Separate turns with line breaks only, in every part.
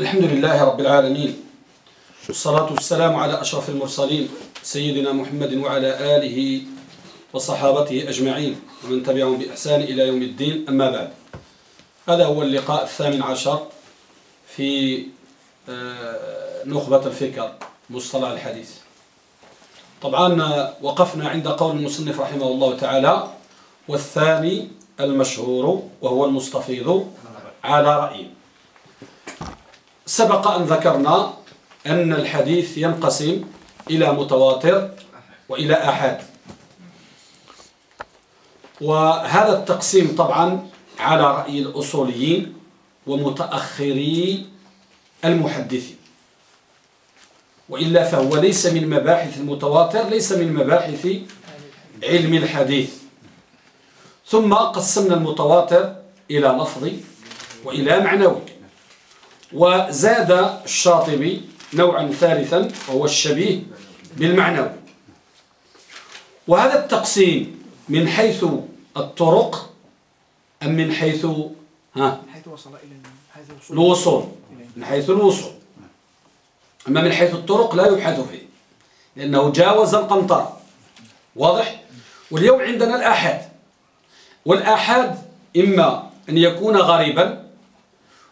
الحمد لله رب العالمين والصلاة والسلام على أشرف المرسلين سيدنا محمد وعلى آله وصحابته أجمعين ومن تبعهم بإحسان إلى يوم الدين أما بعد هذا هو اللقاء الثامن عشر في نخبة الفكر مصطلح الحديث طبعا وقفنا عند قول المصنف رحمه الله تعالى والثاني المشهور وهو المستفيض على رأيه سبق أن ذكرنا أن الحديث ينقسم إلى متواتر وإلى أحد وهذا التقسيم طبعا على رأي الأصوليين ومتأخري المحدثين. وإلا فهو ليس من مباحث المتواتر ليس من مباحث علم الحديث. ثم قسمنا المتواتر إلى لفظي وإلى معنوي. وزاد الشاطبي نوعا ثالثا وهو الشبيه بالمعنوي وهذا التقسيم من حيث الطرق أم من حيث ها؟ الوصول؟ من حيث الوصول. أما من حيث الطرق لا يبحث فيه لأنه جاوز القنطرة. واضح؟ واليوم عندنا الآحاد. والآحاد إما أن يكون غريبا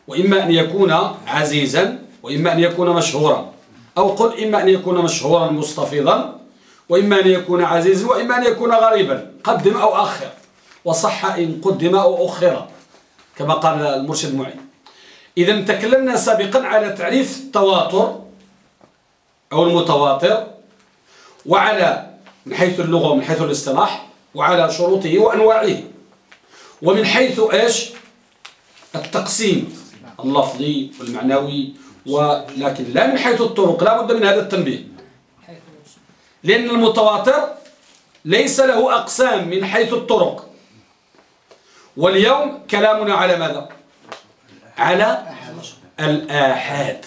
وإما أن يكون عزيزا وإما أن يكون مشهورا. أو قل إما أن يكون مشهورا مستفيضا وإما أن يكون عزيزا وإما أن يكون غريبا. قدم أو أخر. وصح إن قدم أو أخر كما قال المرشد معين. إذا تكلمنا سابقا على تعريف التواتر أو المتواتر وعلى من حيث اللغة ومن حيث الاصطلاح وعلى شروطه وأنواعه. ومن حيث إيش؟ التقسيم. اللفظي والمعنوي ولكن لا من حيث الطرق لا بد من هذا التنبيه. لأن المتواتر ليس له أقسام من حيث الطرق. واليوم كلامنا على ماذا؟ على الآحاد.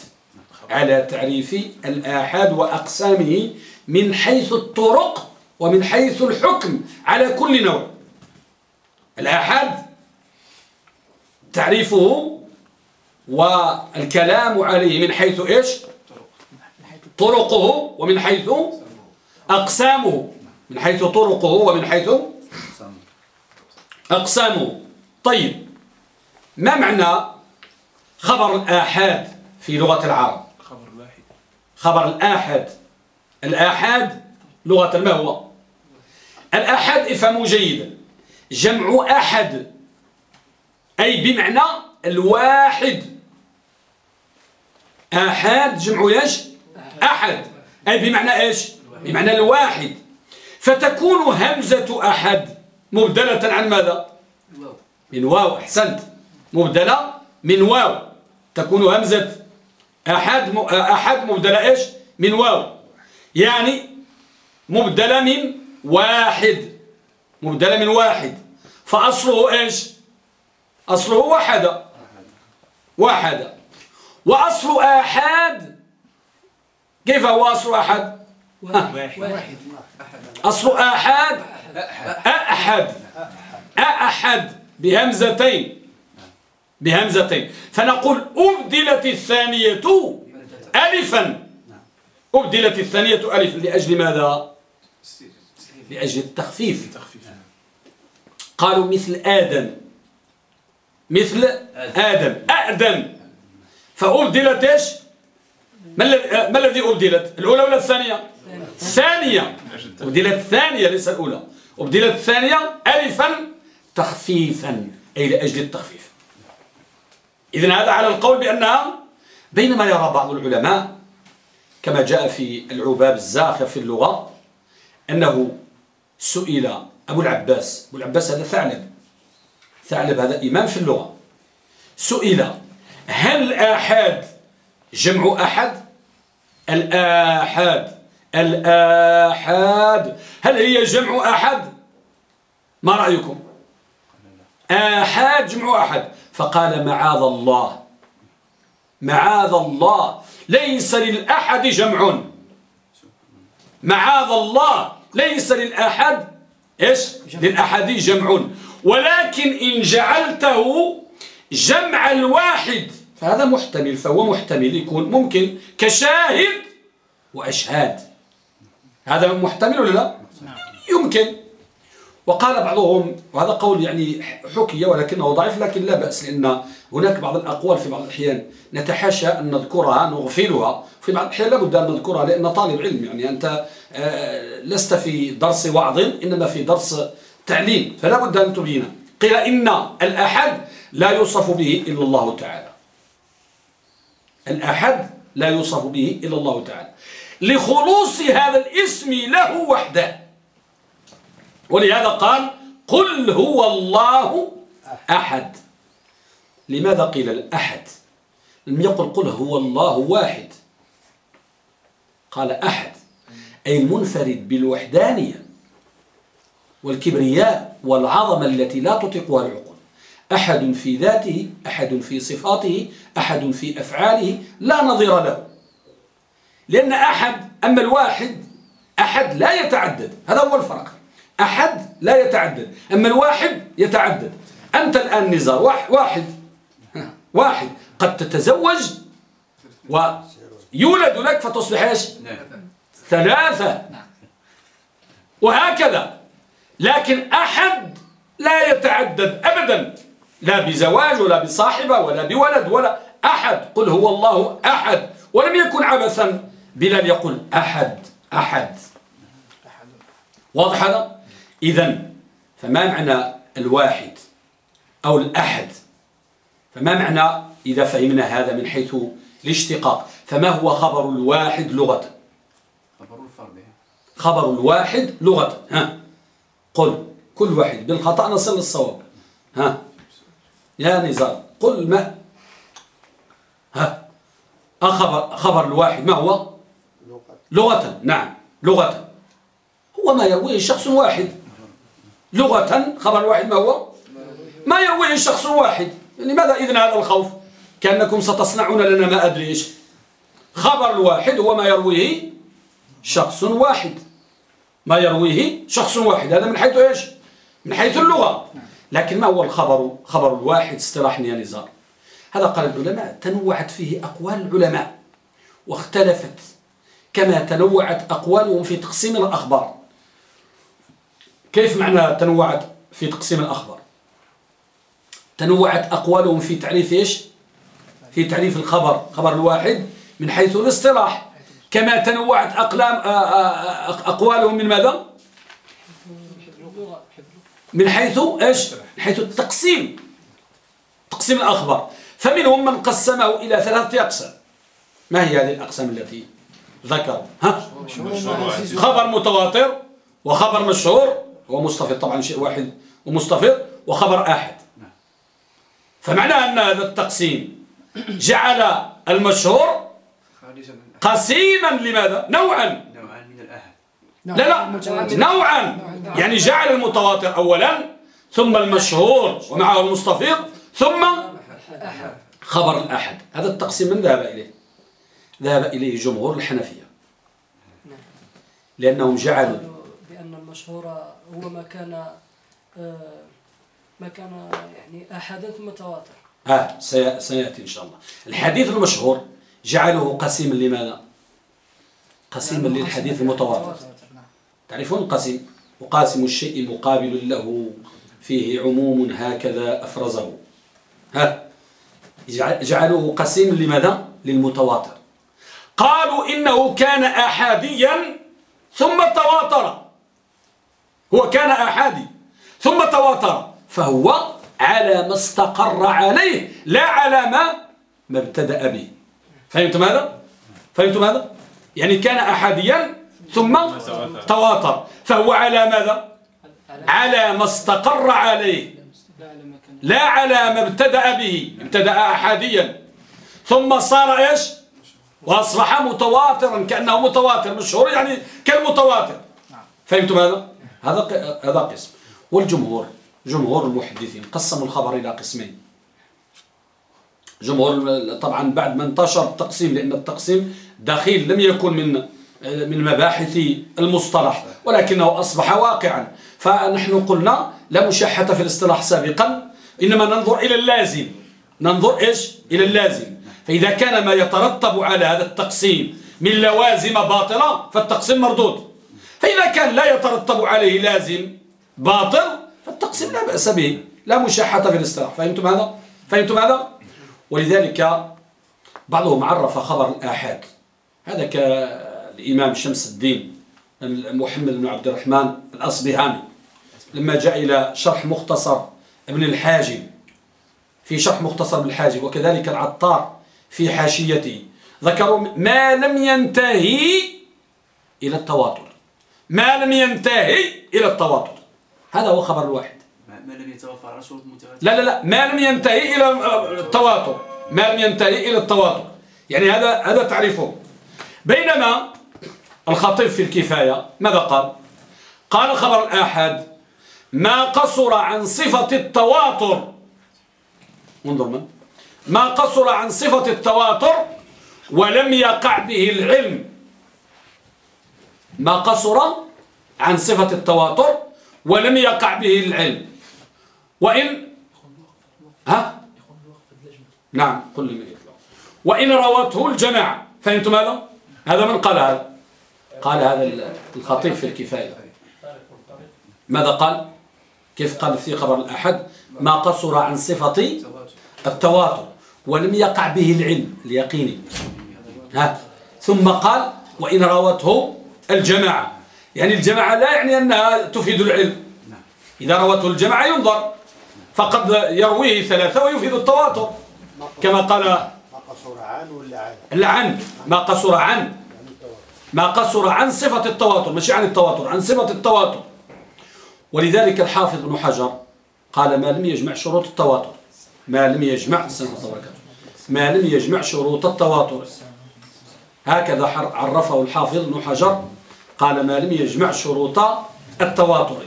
على تعريف الآحاد وأقسامه من حيث الطرق ومن حيث الحكم على كل نوع. الآحاد تعريفه والكلام عليه من حيث إيش؟ طرقه ومن حيث أقسامه. من حيث طرقه ومن حيث أقسامه. طيب ما معنى خبر الآحاد في لغة العرب؟
خبر الواحد
خبر الآحاد. الآحاد لغة ما هو؟ الآحاد افهموا جيدا. جمع أحد أي بمعنى الواحد. آحاد جمع إيش؟ أحد. أي بمعنى إيش؟ بمعنى الواحد. فتكون همزة أحد مبدلة عن ماذا؟ من واو. أحسنت. مبدلة من واو. تكون همزة أحد أحد مبدلة إيش؟ من واو. يعني مبدلة من واحد. مبدلة من واحد. فأصله إيش؟ أصله واحدة. واحدة. وأصل آحاد. كيف هو أصل أحد
واحد.
أصل آحاد. أحد. أحد. بهمزتين. بهمزتين. فنقول أبدلت الثانية ألفا. أبدلت الثانية ألفا لأجل ماذا؟ لأجل التخفيف. قالوا مثل آدم. مثل آدم. أأدم فأبدلت إيش؟ ما الذي أبدلت الأولى ولا الثانية؟ الثانية أبدلت الثانية ليس الأولى. أبدلت الثانية ألفا تخفيفا أي لأجل التخفيف. إذن هذا على القول بأنها بينما يرى بعض العلماء كما جاء في العباب الزاخر في اللغة أنه سئل أبو العباس. أبو العباس هذا ثعلب. ثعلب هذا إمام في اللغة. سئل هل آحاد؟ جمع أحد؟ الآحاد. الآحاد. هل هي جمع أحد؟ ما رأيكم؟ آحاد جمع أحد. فقال معاذ الله. معاذ الله. ليس للأحد جمع. معاذ الله. ليس للأحد. إيش؟ للأحد جمع. ولكن إن جعلته جمع الواحد. فهذا محتمل فهو محتمل يكون ممكن كشاهد وأشهاد. هذا محتمل ولا لا؟ يمكن. وقال بعضهم وهذا قول يعني حكي ولكنه ضعيف لكن لا بأس لأن هناك بعض الأقوال في بعض الأحيان نتحاشى أن نذكرها نغفلها. في بعض الأحيان لابد أن نذكرها لأن طالب علم يعني أنت آه، لست في درس وعظ إنما في درس تعليم. فلا بد أن تبين قيل إن الأحد لا يوصف به إلا الله تعالى. الأحد لا يوصف به إلا الله تعالى. لخلوص هذا الاسم له وحده. ولهذا قال قل هو الله أحد. لماذا قيل الأحد؟ لم يقل قل هو الله واحد. قال أحد. أي المنفرد بالوحدانية والكبرياء والعظمة التي لا تطيقها العقول. أحد في ذاته أحد في صفاته أحد في أفعاله لا نظير له. لأن أحد أما الواحد أحد لا يتعدد. هذا هو الفرق أحد لا يتعدد أما الواحد يتعدد. أنت الآن نزار واحد. واحد. قد تتزوج ويولد لك فتصبح إيش؟ ثلاثة. وهكذا. لكن أحد لا يتعدد أبدا. لا بزواج ولا بصاحبة ولا بولد ولا أحد. قل هو الله أحد. ولم يكن عبثا بلال يقول أحد. أحد. واضح هذا؟ إذا فما معنى الواحد أو الأحد؟ فما معنى إذا فهمنا هذا من حيث الاشتقاق؟ فما هو خبر الواحد لغة؟ خبر الفرد. خبر الواحد لغة. ها. قل. كل واحد. بالخطأ نصل للصواب. ها. يا نزار قل ما؟ ها أخبر خبر الواحد ما هو؟ لغة. نعم لغة. هو ما يرويه شخص واحد. لغة خبر الواحد ما هو؟ ما يرويه شخص واحد. لماذا إذن هذا الخوف؟ كأنكم ستصنعون لنا ما أدري إيش. خبر الواحد هو ما يرويه شخص واحد. ما يرويه شخص واحد. هذا من حيث إيش؟ من حيث اللغة. لكن ما هو الخبر؟ خبر الواحد اصطلاحا يا نزار هذا قال العلماء تنوعت فيه أقوال العلماء واختلفت كما تنوعت أقوالهم في تقسيم الأخبار. كيف معنى تنوعت في تقسيم الأخبار؟ تنوعت أقوالهم في تعريف إيش؟ في تعريف الخبر خبر الواحد من حيث الاصطلاح كما تنوعت أقلام أقوالهم من ماذا؟ من حيث إيش؟ من حيث التقسيم. تقسيم الأخبار. فمنهم من قسمه إلى ثلاثة أقسام. ما هي هذه الأقسام التي ذكر؟ ها؟ خبر متواتر وخبر مشهور. هو مستفيض طبعا شيء واحد ومستفيض وخبر آحد. فمعنى أن هذا التقسيم جعل المشهور قسيما. لماذا؟ نوعا. لا لا. نوعا. يعني جعل المتواتر أولا ثم المشهور ومعه المستفيض ثم خبر الأحد. هذا التقسيم من ذهب إليه؟ ذهب إليه جمهور الحنفية. لأنهم جعلوا
بأن المشهور هو ما كان آه، ما كان يعني أحدا ثم تواتر
آه سيأتي إن شاء الله. الحديث المشهور جعله قسيما لماذا؟ قسيما للحديث المتواتر. تعرفون القسيم وقاسم الشيء مقابل له فيه عموم هكذا أفرزه. ها؟ جعلوه قسيم لماذا؟ للمتواتر. قالوا إنه كان أحاديا ثم تواتر. هو كان أحادي ثم تواتر. فهو على ما استقر عليه لا على ما ما ابتدأ به. فهمتم هذا؟ فهمتم هذا؟ يعني كان أحاديا ثم تواتر. فهو على ماذا؟ على ما استقر عليه. لا على ما ابتدأ به ابتدأ أحاديا. ثم صار إيش؟ وأصبح متواترا كأنه متواتر مشهور يعني كالمتواتر. فهمتم هذا هذا هذا قسم. والجمهور جمهور المحدثين قسموا الخبر إلى قسمين. جمهور طبعا بعد ما انتشر التقسيم لأن التقسيم دخيل لم يكن من من مباحث المصطلح ولكنه أصبح واقعا. فنحن قلنا لا مشاحة في الاصطلاح سابقا إنما ننظر إلى اللازم. ننظر إيش؟ إلى اللازم. فإذا كان ما يترتب على هذا التقسيم من لوازم باطلة فالتقسيم مردود. فإذا كان لا يترتب عليه لازم باطل فالتقسيم لا بأس به. لا مشاحة في الاصطلاح. فهمتم هذا؟ فهمتم هذا؟ ولذلك بعضهم عرف خبر الآحاد. هذا كالإمام شمس الدين محمد بن عبد الرحمن الأصبهاني لما جاء إلى شرح مختصر ابن الحاجب في شرح مختصر ابن الحاجب وكذلك العطار في حاشيته ذكروا ما لم ينتهي إلى التواتر ما لم ينتهي إلى التواتر. هذا هو خبر الواحد.
ما لم يتوفر شروط متواترة
لا لا لا ما لم ينتهي إلى التواتر ما لم ينتهي إلى التواتر. يعني هذا هذا تعريفه. بينما الخطيب في الكفاية ماذا قال؟ قال خبر الآحاد ما قصر عن صفة التواتر. انظر من. ما قصر عن صفة التواتر ولم يقع به العلم. ما قصر عن صفة التواتر ولم يقع به العلم. وإن ها؟ نعم قل لي وإن روته الجماعة فهمتم هذا؟ هذا من قال هذا. قال هذا الخطيب في الكفاية. ماذا قال؟ كيف قال في خبر الأحد؟ ما قصر عن صفة التواتر ولم يقع به العلم اليقيني. ها؟ ثم قال وإن روته الجماعة. يعني الجماعة لا يعني أنها تفيد العلم. إذا روته الجماعة ينظر. فقد يرويه ثلاثة ويفيد التواتر. كما قال
ما قصر عن ولا عن؟
ما قصر عن. ما قصر عن صفة التواتر مش عن التواتر عن صفة التواتر. ولذلك الحافظ ابن حجر قال ما لم يجمع شروط التواتر ما لم يجمع ما لم يجمع شروط التواتر. هكذا عرفه الحافظ ابن حجر قال ما لم يجمع شروط التواتر.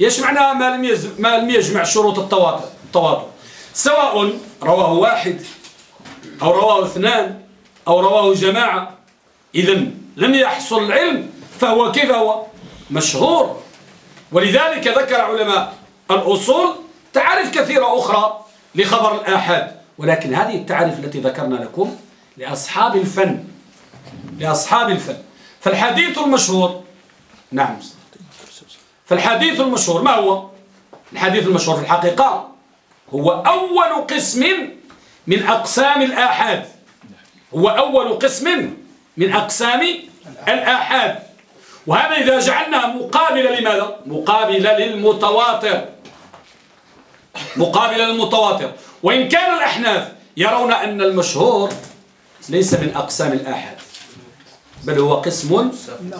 إيش معنى ما لم ما لم يجمع شروط التواتر التواتر. سواء رواه واحد أو رواه اثنان أو رواه جماعة إذا لم يحصل العلم فهو كيف هو؟ مشهور. ولذلك ذكر علماء الأصول تعارف كثيرة أخرى لخبر الآحاد. ولكن هذه التعارف التي ذكرنا لكم لأصحاب الفن لأصحاب الفن. فالحديث المشهور نعم. فالحديث المشهور ما هو؟ الحديث المشهور في الحقيقة هو أول قسم من أقسام الآحاد. هو أول قسم من أقسام الآحاد. وهذا إذا جعلناه مقابلة لماذا؟ مقابلة للمتواتر. مقابلة للمتواتر. وإن كان الأحناف يرون أن المشهور ليس من أقسام الآحاد بل هو قسم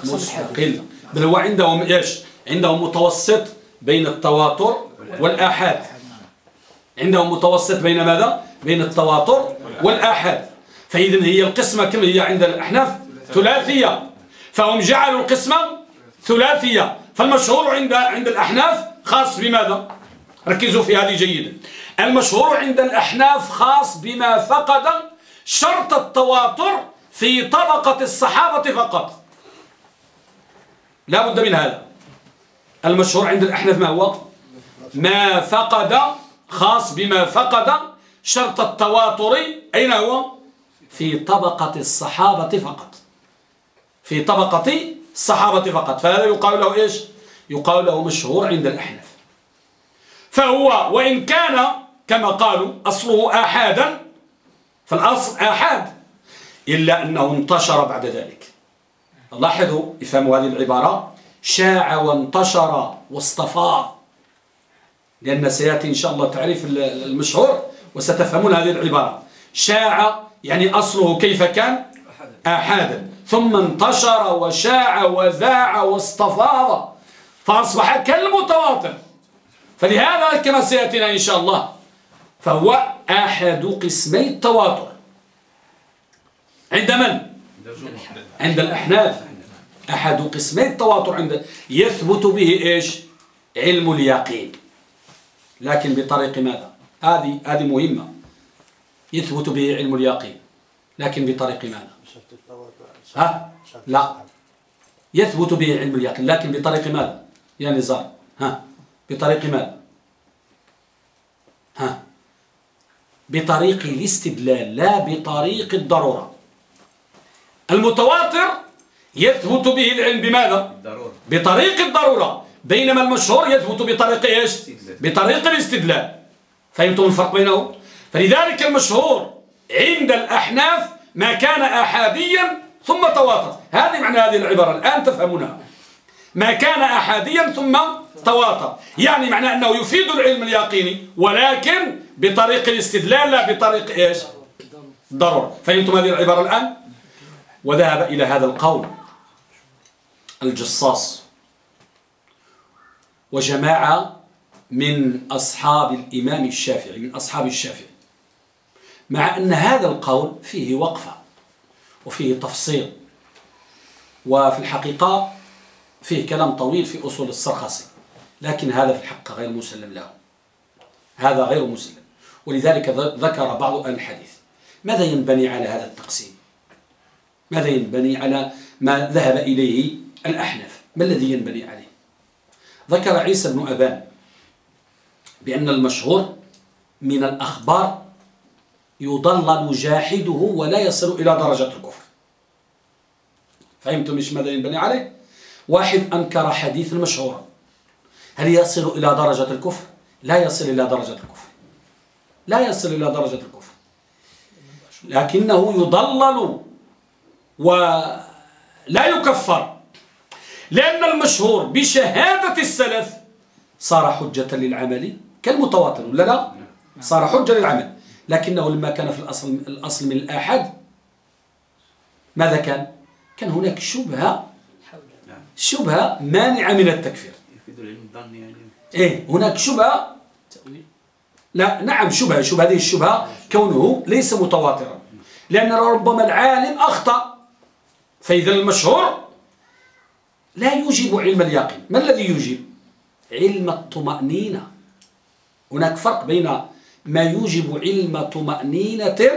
مستقل. بل هو عندهم إيش؟ عندهم متوسط بين التواتر والآحاد. عندهم متوسط بين ماذا؟ بين التواتر والآحاد. فإذا هي القسمة كم هي عند الأحناف؟ ثلاثية. فهم جعلوا القسمة ثلاثية. فالمشهور عند عند الأحناف خاص بماذا؟ ركزوا في هذه جيدا. المشهور عند الأحناف خاص بما فقد شرط التواتر في طبقة الصحابة فقط. لا بد من هذا. المشهور عند الأحناف ما هو؟ ما فقد خاص بما فقد شرط التواتر. أين هو؟ في طبقة الصحابة فقط. في طبقة الصحابة فقط. فهذا يقال له إيش؟ يقال له مشهور عند الأحناف. فهو وإن كان كما قالوا أصله آحادا فالأصل آحاد إلا أنه انتشر بعد ذلك. لاحظوا افهموا هذه العبارة؟ شاع وانتشر واصطفى. لأن سيأتي إن شاء الله تعريف المشهور وستفهمون هذه العبارة. شاع يعني أصله كيف كان؟ آحادا. ثم انتشر وشاع وذاع واستفاض فأصبح كالمتواطر فلهذا كما سيأتينا إن شاء الله فهو أحد قسمي التواتر عند من؟ عند الأحناف أحد قسمي التواتر عند يثبت به إيش؟ علم اليقين لكن بطريق ماذا؟ هذه هذه مهمة يثبت به علم اليقين لكن بطريق ماذا؟ ها؟ لا يثبت به علم اليقين لكن بطريق ماذا؟ يا نزار ها؟ بطريق ماذا؟ ها؟ بطريق الاستدلال لا بطريق الضرورة المتواتر يثبت به العلم بماذا؟ بطريق الضرورة بينما المشهور يثبت بطريق إيش؟ بطريق الاستدلال فهمتم الفرق بينهم؟ فلذلك المشهور عند الأحناف ما كان أحاديا ثم تواتر هذه معنى هذه العبارة الآن تفهمونها. ما كان أحاديا ثم تواتر يعني معنى أنه يفيد العلم اليقيني ولكن بطريق الاستدلال لا بطريق إيش؟ ضرورة فهمتم هذه العبارة الآن؟ وذهب إلى هذا القول الجصاص. وجماعة من أصحاب الإمام الشافعي من أصحاب الشافعي. مع أن هذا القول فيه وقفة. وفيه تفصيل. وفي الحقيقة فيه كلام طويل في أصول السرخسي لكن هذا في الحق غير مسلم له. هذا غير مسلم. ولذلك ذكر بعض أهل الحديث. ماذا ينبني على هذا التقسيم؟ ماذا ينبني على ما ذهب إليه الأحنف؟ ما الذي ينبني عليه؟ ذكر عيسى بن أبان بأن المشهور من الأخبار يضلل جاحده ولا يصل إلى درجة الكفر. فهمتم مش ماذا ينبني عليه؟ واحد أنكر حديث المشهور. هل يصل إلى درجة الكفر؟ لا يصل إلى درجة الكفر. لا يصل إلى درجة الكفر. لكنه يضلل ولا يكفر. لأن المشهور بشهادة السلف صار حجة للعمل كالمتواتر ولا لا؟ صار حجة للعمل. لكنه لما كان في الأصل, الأصل من الآحد ماذا كان؟ كان هناك شبهة شبهة مانعة من التكفير.
يعني.
إيه هناك شبهة؟ لا نعم شبهة شبهة هذه الشبهة كونه ليس متواترا. لأن ربما العالم أخطأ فإذا المشهور لا يوجب علم اليقين. ما الذي يوجب؟ علم الطمأنينة. هناك فرق بين ما يوجب علم طمأنينة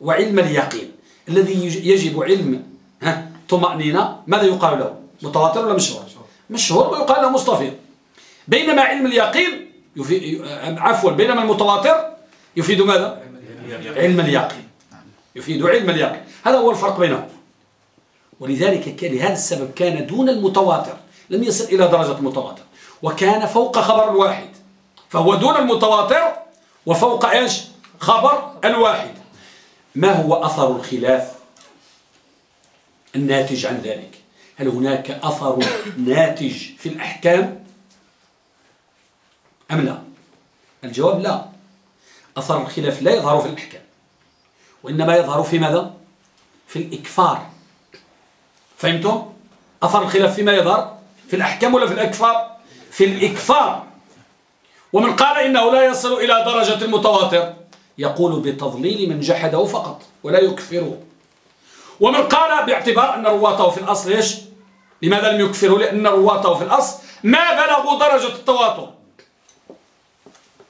وعلم اليقين. الذي يجب علم ها طمأنينة ماذا يقال له؟ متواتر ولا مشهور؟ مشهور. ويقال له مستفيض. بينما علم اليقين يفيد عفوا بينما المتواتر يفيد ماذا؟ علم اليقين. يفيد علم اليقين. هذا هو الفرق بينهم. ولذلك لهذا السبب كان دون المتواتر لم يصل إلى درجة المتواتر. وكان فوق خبر الواحد فهو دون المتواتر وفوق إيش؟ خبر الواحد. ما هو أثر الخلاف الناتج عن ذلك؟ هل هناك أثر ناتج في الأحكام؟ أم لا؟ الجواب لا. أثر الخلاف لا يظهر في الأحكام وإنما يظهر في ماذا؟ في الإكفار. فهمتم؟ أثر الخلاف فيما يظهر في الأحكام ولا في الإكفار؟ في الإكفار. ومن قال إنه لا يصل إلى درجة المتواتر يقول بتضليل من جحده فقط ولا يكفره. ومن قال باعتبار أن رواته في الأصل إيش؟ لماذا لم يكفره؟ لأن رواته في الأصل ما بلغوا درجة التواتر.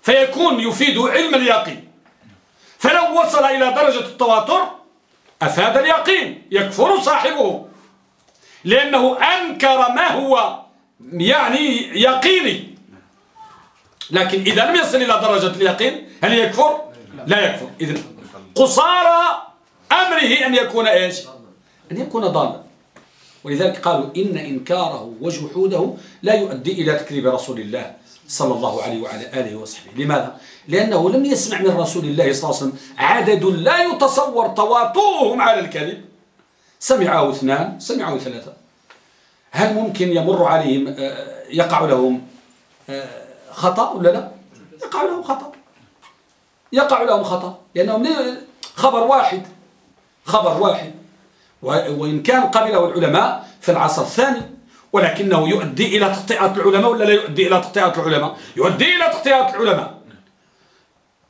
فيكون يفيد علم اليقين. فلو وصل إلى درجة التواتر أفاد اليقين يكفر صاحبه. لأنه أنكر ما هو يعني يقيني. لكن إذا لم يصل إلى درجة اليقين هل يكفر؟ لا يكفر إذن قصارى أمره أن يكون إيش؟ أن يكون ضالا ولذلك قالوا إن إنكاره وجحوده لا يؤدي إلى تكذيب رسول الله صلى الله عليه وعلى آله وصحبه لماذا؟ لأنه لم يسمع من رسول الله صلى الله عليه وسلم عدد لا يتصور تواطؤهم على الكذب سمعه اثنان سمعه ثلاثة هل ممكن يمر عليهم آه، يقع لهم آه، خطأ ولا لا؟ يقع لهم خطأ. يقع لهم خطأ. لأنهم خبر واحد. خبر واحد. وإن كان قبله العلماء في العصر الثاني ولكنه يؤدي إلى تقطيعات العلماء ولا لا يؤدي إلى تقطيعات العلماء؟ يؤدي إلى تقطيعات العلماء.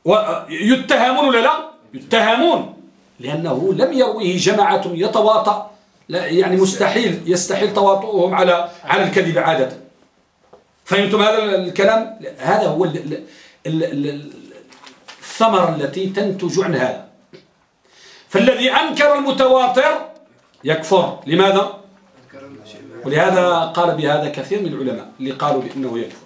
ويتهمون ولا لا؟ يتهمون. لأنه لم يرويه جماعة يتواطأ. يعني مستحيل. يستحيل تواطؤهم على على الكذب عادة. فهمتم هذا الكلام؟ هذا هو الثمرة التي تنتج عن هذا. فالذي أنكر المتواتر يكفر. لماذا؟ ولهذا قال بهذا كثير من العلماء اللي قالوا بأنه يكفر.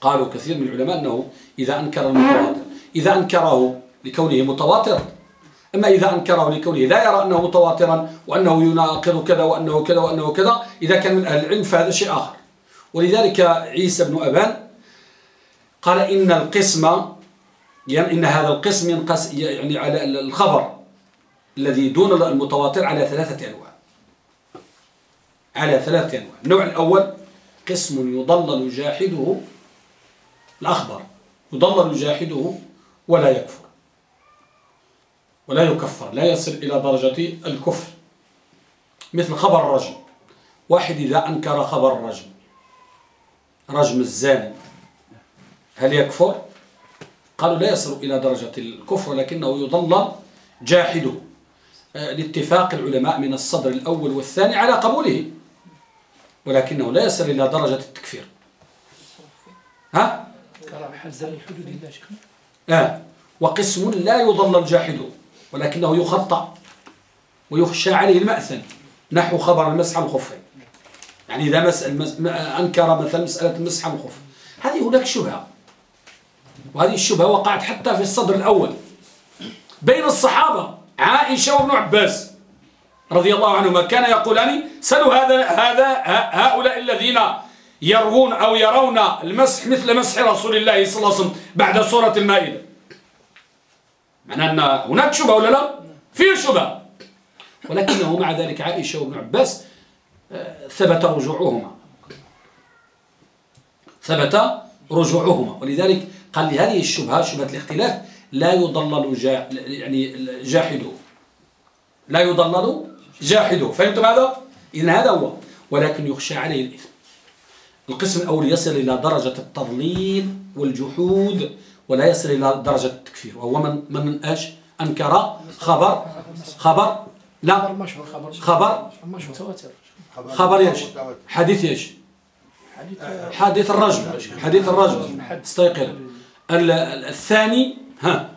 قالوا كثير من العلماء أنه إذا أنكر المتواتر إذا أنكره لكونه متواتر أما إذا أنكره لكونه لا يرى أنه متواترا وأنه يناقض كذا وأنه كذا وأنه كذا إذا كان من أهل العلم فهذا شيء آخر. ولذلك عيسى بن أبان قال إن القسم يعني إن هذا القسم ينقس يعني على الخبر الذي دون المتواتر على ثلاثة أنواع. على ثلاثة أنواع. النوع الأول قسم يضلل جاحده الأخبر يضلل جاحده ولا يكفر. ولا يكفر لا يصل إلى درجة الكفر. مثل خبر الرجم واحد إذا أنكر خبر الرجم رجم الزاني. هل يكفر؟ قالوا لا يصل إلى درجة الكفر لكنه يضلل جاحده. آه، لاتفاق العلماء من الصدر الأول والثاني على قبوله. ولكنه لا يصل إلى درجة التكفير. ها؟
حزن الحدود الله شيخنا
آه. وقسم لا يضلل جاحده ولكنه يخطأ ويخشى عليه المأثم. نحو خبر المسح على الخفين يعني إذا مسأل مس... أنكر مثلا مسألة المسح الخف هذه هناك شبهة. وهذه الشبهة وقعت حتى في الصدر الأول. بين الصحابة عائشة وابن عباس رضي الله عنهما كان يقولان سلوا هذا هذا هؤلاء الذين يروون أو يرون المسح مثل مسح رسول الله صلى الله عليه وسلم بعد سورة المائدة. معنى أن هناك شبهة ولا لا؟ فيه شبهة. ولكنه مع ذلك عائشة وابن عباس آه، ثبت رجوعهما. ثبت رجوعهما. ولذلك قال لهذه الشبهة شبهة الاختلاف لا يضلل جا يعني جاحده. لا يضلل جاحده. فهمتم هذا؟ إذن هذا هو. ولكن يخشى عليه الإثم. القسم الأول يصل إلى درجة التضليل والجحود. ولا يصل إلى درجة التكفير وهو من من إيش أنكر خبر خبر لا.
مشهور خبر
خبر
متواتر.
خبر إيش؟ حديث إيش؟ حديث الرجل. حديث الرجل. استيقظ. الثاني ها.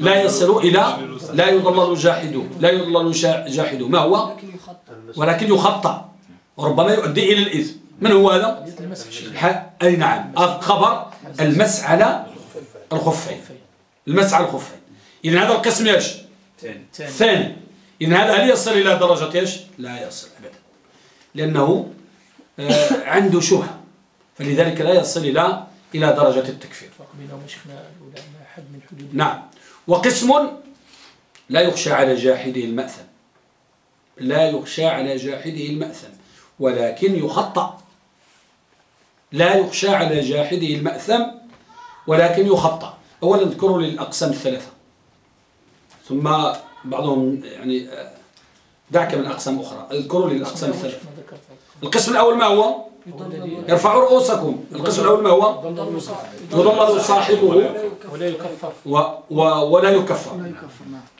لا يصل إلى لا يضلل جاحده. لا يضلل جاحده. ما هو؟ ولكن يخطأ وربما يؤدي إلى الإثم من هو هذا؟ أي نعم. خبر المس على الخفين. المس على الخفين. إذن هذا القسم إيش؟ ثاني. إذن هذا هل يصل إلى درجة إيش؟ لا يصل أبدا. لأنه آه، عنده شبهة. فلذلك لا يصل إلى إلى درجة التكفير. نعم. وقسم لا يخشى على جاحده المأثم. لا يخشى على جاحده المأثم. ولكن يخطأ. لا يخشى على جاحده المأثم ولكن يخطأ. أولا اذكروا للأقسام الثلاثة. ثم بعضهم يعني آه، دعك من أقسام أخرى. اذكروا للأقسام الثلاثة. القسم الأول ما هو؟ ارفعوا رؤوسكم. القسم الأول ما هو؟ يضلل صاحبه
ولا يكفر
ولا يكفر.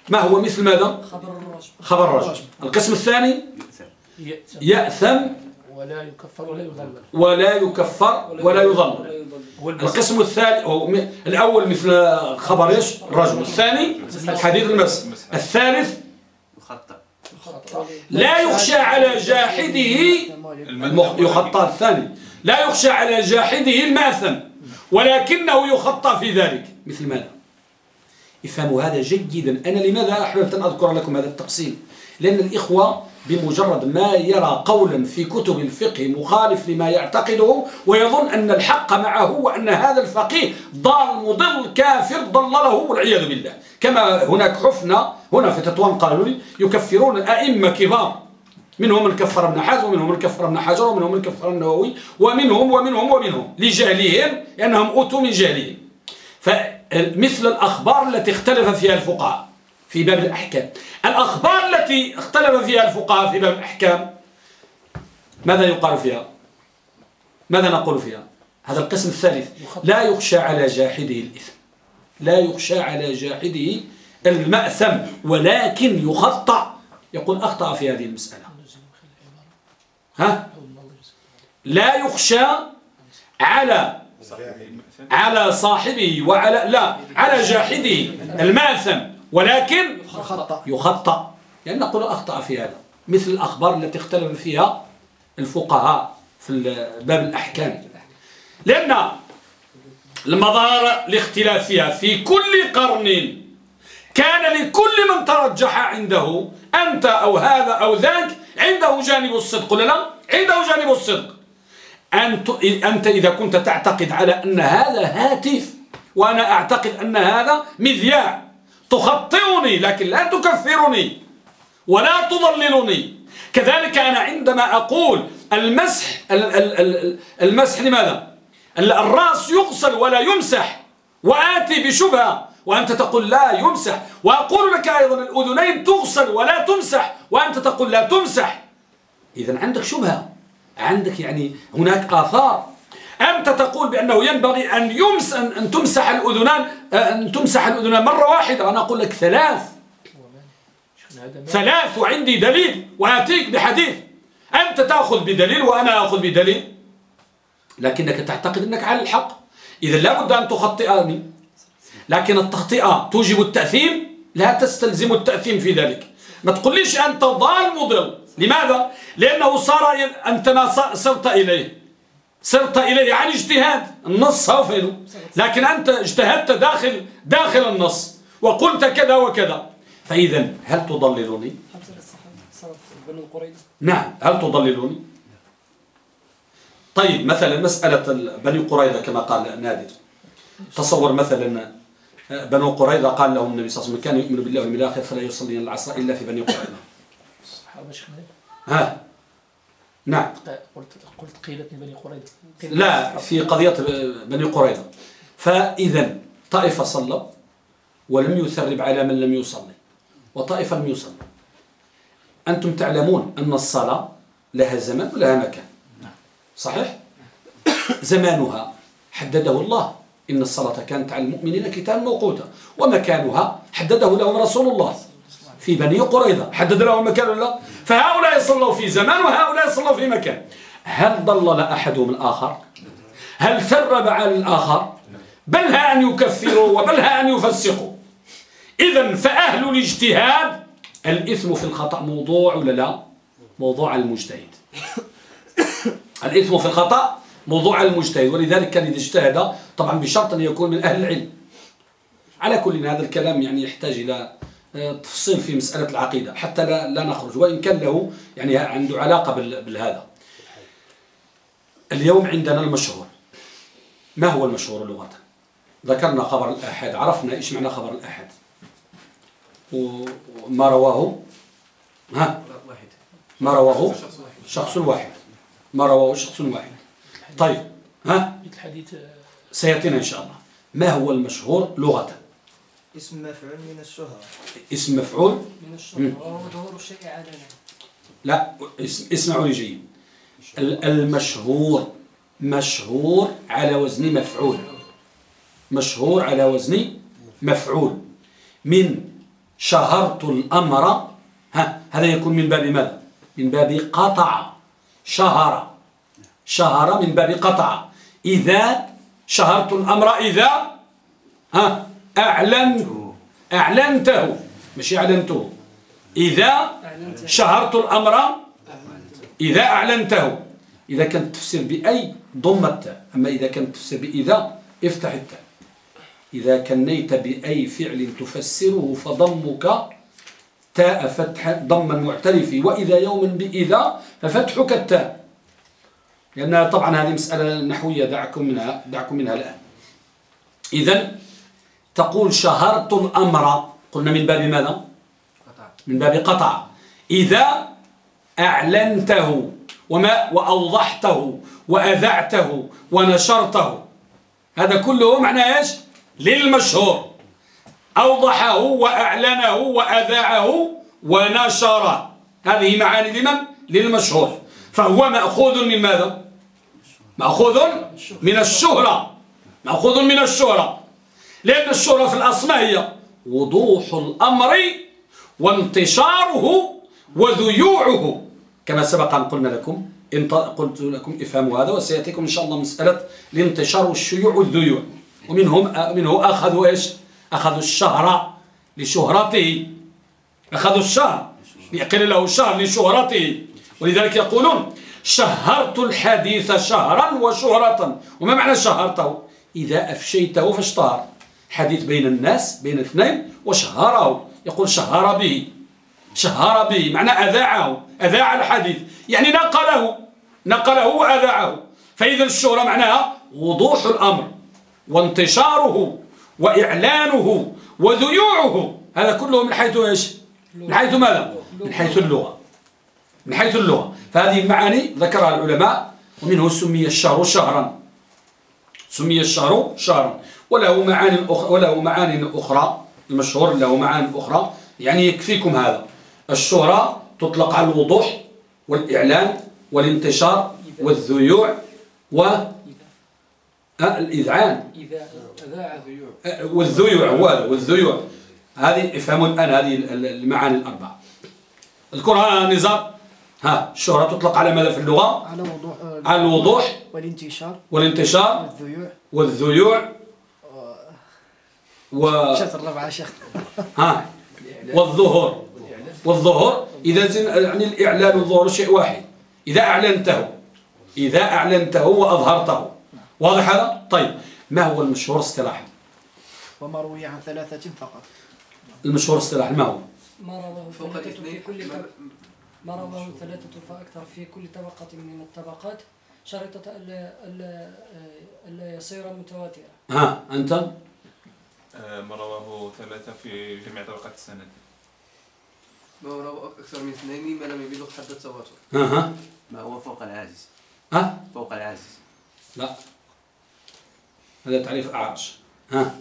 ما هو؟ مثل ماذا؟ خبر الرجل القسم الثاني؟ يأثم.
ولا يكفر ولا يضلل
ولا يكفر ولا يضلل القسم الثاني الأول مثل خبر إيش؟ الرجل الثاني حديث المس. الثالث لا يخشى على جاحده يخطى الثاني. لا يخشى على جاحده الماثم ولكنه يخطى في ذلك. مثل ماذا؟ افهموا هذا جيدا. أنا لماذا أحببت أن أذكر لكم هذا التقسيم؟ لأن الإخوة بمجرد ما يرى قولا في كتب الفقه مخالف لما يعتقده ويظن أن الحق معه وأن هذا الفقيه ضال مضل كافر ضلله والعياذ بالله. كما هناك حفنة هنا في تطوان قالوا لي يكفرون الأئمة كبار. منهم من كفر ابن حزم ومنهم من كفر ابن حجر ومنهم من كفر النووي ومنهم ومنهم ومنهم لجهلهم لأنهم أوتوا من جهلهم. فمثل الأخبار التي اختلف فيها الفقهاء في باب الأحكام. الأخبار التي اختلف فيها الفقهاء في باب الأحكام ماذا يقال فيها؟ ماذا نقول فيها؟ هذا القسم الثالث. لا يخشى على جاحده الإثم. لا يخشى على جاحده المأثم ولكن يخطأ. يقول أخطأ في هذه المسألة. ها؟ لا يخشى على على صاحبه وعلى لا على جاحده المأثم. ولكن يخطأ. يخطأ. يعني نقول أخطأ في هذا. مثل الأخبار التي اختلف فيها الفقهاء في باب الأحكام. لأن المظاهر الاختلاف فيها في كل قرن كان لكل من ترجح عنده أنت أو هذا أو ذاك عنده جانب الصدق ولا لا؟ عنده جانب الصدق. أنت, أنت إذا كنت تعتقد على أن هذا هاتف وأنا أعتقد أن هذا مذياع. تخطئني لكن لا تكفرني ولا تضللني. كذلك أنا عندما أقول المسح المسح لماذا؟ الرأس يغسل ولا يمسح وآتي بشبهة وأنت تقول لا يمسح. وأقول لك أيضا الأذنين تغسل ولا تمسح وأنت تقول لا تمسح. إذا عندك شبهة عندك يعني هناك آثار. أنت تقول بأنه ينبغي أن يمس أن تمسح الأذنان أن تمسح الأذنان مرة واحدة. أنا أقول لك ثلاث. ثلاث وعندي دليل وأتيك بحديث. أنت تأخذ بدليل وأنا أخذ بدليل. لكنك تعتقد أنك على الحق. إذا لابد أن تخطئني لكن التخطئة توجب التأثيم. لا تستلزم التأثيم في ذلك. ما تقوليش أنت ضال مضل لماذا؟ لأنه صار أنت ما صرت إليه. صرت إليه عن اجتهاد النص هو لكن أنت اجتهدت داخل داخل النص وقلت كذا وكذا. فإذا هل تضللني؟ نعم هل تضللني؟ طيب مثلا مسألة بني قريظة كما قال نادر. تصور مثلا بنو قريظة قال لهم النبي صلى الله عليه وسلم كان يؤمن بالله واليوم الآخر فلا يصلي العصر إلا في بني قريظة. ها؟ نعم.
قلت قلت قيلت بني قريظة.
لا في قضية بني قريظة. فإذا طائفة صلى ولم يثرب على من لم يصلي. وطائفة لم يصلي. أنتم تعلمون أن الصلاة لها زمان ولها مكان. صحيح؟ زمانها حدده الله. إن الصلاة كانت على المؤمنين كتابا موقوتا. ومكانها حدده لهم رسول الله. في بني قريظة. حدد لهم مكان ولا فهؤلاء صلوا في زمان وهؤلاء صلوا في مكان. هل ضلل أحدهم الآخر؟ هل ثرب على الآخر؟ بل ها أن يكفروا وبل ها أن يفسقوا. إذا فأهل الاجتهاد الإثم في الخطأ موضوع ولا لا؟ موضوع المجتهد. الإثم في الخطأ؟ موضوع المجتهد. ولذلك كان إذا اجتهد طبعا بشرط أن يكون من أهل العلم. على كل هذا الكلام يعني يحتاج إلى تفصيل في مسألة العقيدة حتى لا, لا نخرج. وإن كان له يعني عنده علاقة بالهذا. اليوم عندنا المشهور. ما هو المشهور لغة ذكرنا خبر الأحد عرفنا إيش معنى خبر الأحد. وما رواه؟ ها؟ ما رواه؟ شخص واحد. ما رواه شخص واحد. طيب ها؟
الحديث
سيأتينا إن شاء الله. ما هو المشهور لغة
اسم مفعول من الشهرة
اسم مفعول؟
من الشهرة وهو ظهور الشيء علنا
لا اسمعوا لي جيد المشهور. مشهور على وزن مفعول. مشهور على وزن مفعول. من شهرت الأمر. ها هذا يكون من باب ماذا؟ من باب قطع. شهر. شهر من باب قطع. إذا شهرت الأمر إذا ها؟ أعلنت أعلنته. مش أعلنته. إذا شهرت الأمر إذا أعلنته. إذا كان التفسير بأي ضم التاء أما إذا كان التفسير بإذا افتح التاء. إذا كنيت بأي فعل تفسره فضمك تاء فتح ضم المعترف وإذا يوم بإذا ففتحك التاء. لأن طبعا هذه مسألة نحوية دعكم منها دعكم منها الآن. إذا تقول شهرت الأمر قلنا من باب ماذا؟ من باب قطع. إذا أعلنته وما وأوضحته وأذعته ونشرته. هذا كله معنى إيش؟ للمشهور. أوضحه وأعلنه وأذاعه ونشره. هذه معاني لمن؟ للمشهور. فهو مأخوذ من ماذا؟ مأخوذ من الشهرة. مأخوذ من الشهرة. لأن الشهرة في الأصل هي؟ وضوح الأمر وانتشاره وذيوعه. كما سبق أن قلنا لكم قلت لكم افهموا هذا وسيأتيكم إن شاء الله مسألة الانتشار والشيوع والذيوع. ومنهم منه أخذوا إيش؟ أخذوا الشهر لشهرته. أخذوا الشهر يقل له الشهر لشهرته. ولذلك يقولون شهرت الحديث شهرا وشهرة. وما معنى شهرته؟ إذا أفشيته فاشتهر. حديث بين الناس بين اثنين وشهره. يقول شهر به. شهر به. معنى أذاعه. أذاع الحديث. يعني نقله. نقله وأذاعه. فإذا الشهرة معناها وضوح الأمر وانتشاره وإعلانه وذيوعه. هذا كله من حيث إيش؟ من حيث ماذا؟ من حيث اللغة. من حيث اللغة. فهذه المعاني ذكرها العلماء ومنه سمي الشهر شهرا. سمي الشهر شهرا. وله معاني أخرى وله معاني أخرى المشهور له معاني أخرى. يعني يكفيكم هذا. الشهرة تطلق على الوضوح والإعلان والانتشار والذيوع والإذعان
إذا أذاع
والذيوع هو والذيوع. هذه افهموا الآن هذه المعاني الأربعة. اذكرها نزار. ها الشهرة تطلق على ماذا في اللغة؟
على وضوح
على الوضوح
والانتشار
والانتشار
والذيوع.
والذيوع و
الرابعة
ها والظهور. والظهور إذا زن- يعني الإعلان والظهور شيء واحد. إذا أعلنته. إذا أعلنته وأظهرته. واضح هذا؟ طيب. ما هو المشهور اصطلاحا؟
وما روي عن ثلاثة فقط.
المشهور اصطلاحا ما هو؟
ما رواه
فوق الاثنين
كل
ما-
رواه ثلاثة فأكثر في كل طبقة من الطبقات. شرطة ألا ألا ألا يصير متواترا
ها أنت؟
آه، ما رواه ثلاثة في جميع طبقات السند.
ما هو روى أكثر من اثنين ما لم يبلغ حد التواتر
ها ها
ما هو فوق العاجز؟
ها؟
فوق العاجز.
لا. هذا تعريف أعرج. ها؟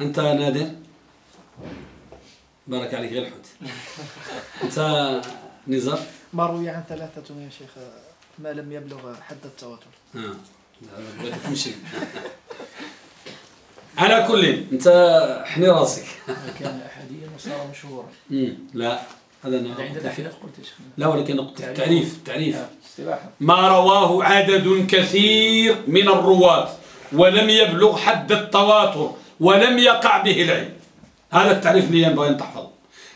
أنت نادر؟ بارك عليك غير الحوت أنت نزار؟
ما روي عن ثلاثة يا شيخ ما لم يبلغ حد التواتر.
ها. لا، بغيت تمشي. على كل. أنت حني راسك.
كان أحاديا وصار مشهورا.
لا هذا
قلت يا شيخ
لا ولكن نقطة التعريف التعريف
اصطلاحا.
ما رواه عدد كثير من الرواة ولم يبلغ حد التواتر ولم يقع به العلم. هذا التعريف اللي ينبغي أن تحفظه.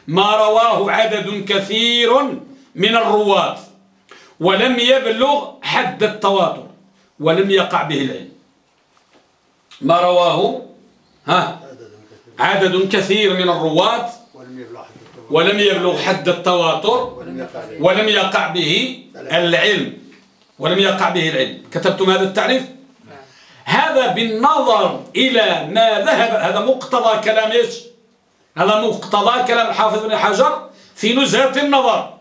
ما رواه عدد كثير من الرواة ولم يبلغ حد التواتر ولم يقع به العلم. ما رواه ها؟
عدد كثير
من الرواة
ولم يبلغ حد التواتر
ولم
يقع عليه
ولم يقع به العلم. ولم يقع به العلم. كتبتم هذا التعريف؟ هذا بالنظر إلى ما ذهب هذا مقتضى كلام إيش؟ هذا مقتضى كلام الحافظ بن حجر في نزهة النظر.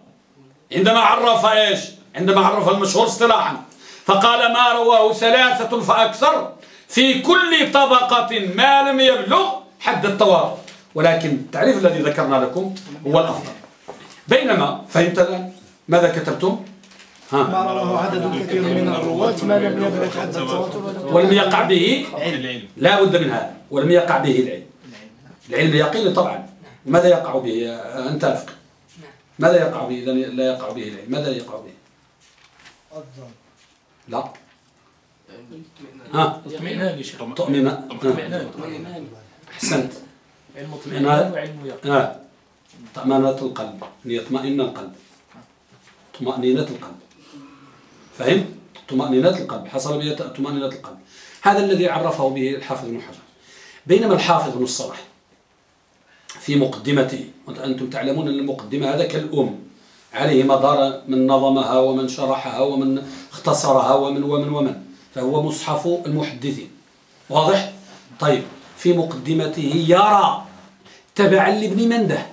عندما عرف إيش؟ عندما عرف المشهور اصطلاحا. فقال ما رواه ثلاثة فأكثر في كل طبقة ما لم يبلغ حد التواتر ولكن التعريف الذي ذكرنا لكم هو الأفضل. بينما فهمت الآن؟ ماذا كتبتم؟
ما
ها
رواه عدد كثير من الرواة ما لم يبلغ حد التواتر
ولم يقع به
العلم.
لا بد من هذا. ولم يقع به العلم. العلم يقين طبعا. ماذا يقع به؟ أنت أفق ماذا يقع به إذا لا يقع به العلم؟ ماذا يقع به؟
الظن
لا. ها؟
اطمئنان يا شيخ
تؤمن ها.
اطمئنان
أحسنت.
علم اطمئنان وعلم يقين.
القلب. أن يطمئن القلب. طمأنينة القلب. فهم؟ طمأنينة القلب. حصل به طمأنينة القلب. هذا الذي عرفه به الحافظ بن حجر. بينما الحافظ بن الصلاح في مقدمته وأنتم تعلمون أن المقدمة هذا كالأم. عليه مدار من نظمها ومن شرحها ومن اختصرها ومن ومن ومن. فهو مصحف المحدثين. واضح؟ طيب في مقدمته يرى تبعا لابن منده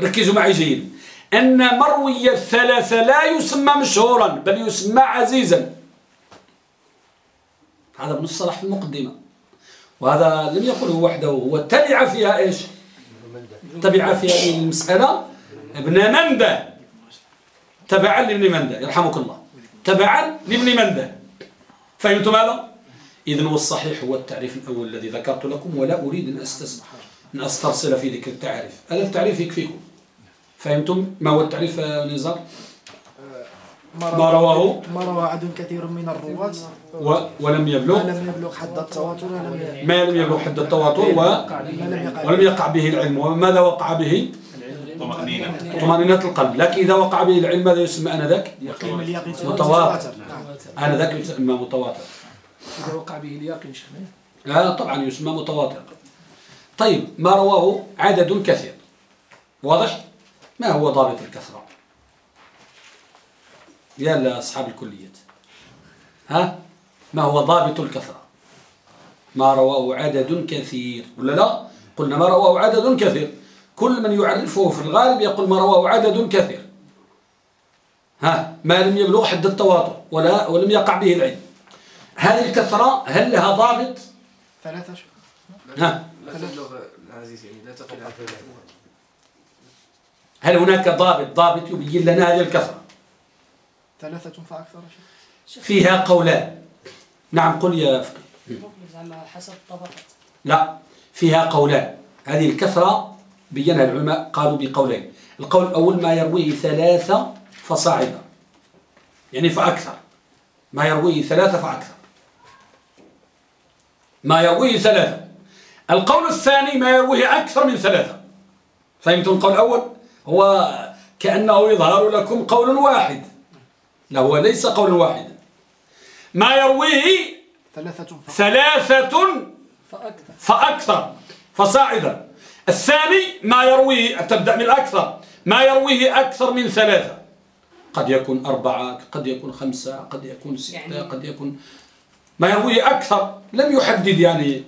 ركزوا معي جيدا أن مروي الثلاثة لا يسمى مشهورا بل يسمى عزيزا. هذا ابن الصلاح في المقدمة. وهذا لم يقله وحده هو تبع فيها إيش؟ تبع في هذه المسألة؟ ابن منده تبعا لابن منده يرحمك الله. تبعا لابن منده فهمتم هذا؟ إذن والصحيح هو التعريف الأول الذي ذكرت لكم ولا أريد أن أستسمح أن أسترسل في ذكر التعريف. هذا التعريف يكفيكم؟ فهمتم ما هو التعريف نزار؟ ما رواه
ما روى عدد كثير من الرواة.
و... ولم
ما
يبلغ
لم يبلغ حد التواتر ولم
ما لم يبلغ حد التواتر و... ولم يقع به العلم. وماذا وقع به؟
طمأنينة
طمأنينة القلب. لكن إذا وقع به العلم ماذا يسمى
اليقين
متواتر.
نعم.
آنذاك يسمى متواتر.
إذا وقع به اليقين شيخنا
هذا طبعا يسمى متواتر. طيب ما رواه عدد كثير؟ واضح؟ ما هو ضابط الكثرة؟ يا لأصحاب الكلية. ها؟ ما هو ضابط الكثرة؟ ما رواه عدد كثير. ولا لا؟ قلنا ما رواه عدد كثير. كل من يعرفه في الغالب يقول ما رواه عدد كثير. ها ما لم يبلغ حد التواتر ولا ولم يقع به العلم. هذه الكثرة هل لها ضابط؟
ثلاثة شيخ
ها.
لا تبلغ العزيز يعني لا تقل عن ثلاثة
هل هناك ضابط؟ ضابط يبين لنا هذه الكثرة.
ثلاثة فأكثر شيخ
فيها قولان. نعم قل يا
زعما حسب الطبقات
لا فيها قولان. هذه الكثرة بينها العلماء قالوا بقولين. القول الأول ما يرويه ثلاثة فصاعدا يعني فأكثر. ما يرويه ثلاثة فأكثر. ما يرويه ثلاثة القول الثاني ما يرويه أكثر من ثلاثة فهمتم القول الأول؟ هو كأنه يظهر لكم قول واحد. لا هو ليس قول واحد. ما يرويه
ثلاثة فأكثر
ثلاثة
فأكثر.
فأكثر. فصاعدا الثاني ما يرويه تبدأ من الأكثر ما يرويه أكثر من ثلاثة. قد يكون أربعة قد يكون خمسة قد يكون ستة
يعني-
قد يكون ما يرويه أكثر لم يحدد يعني.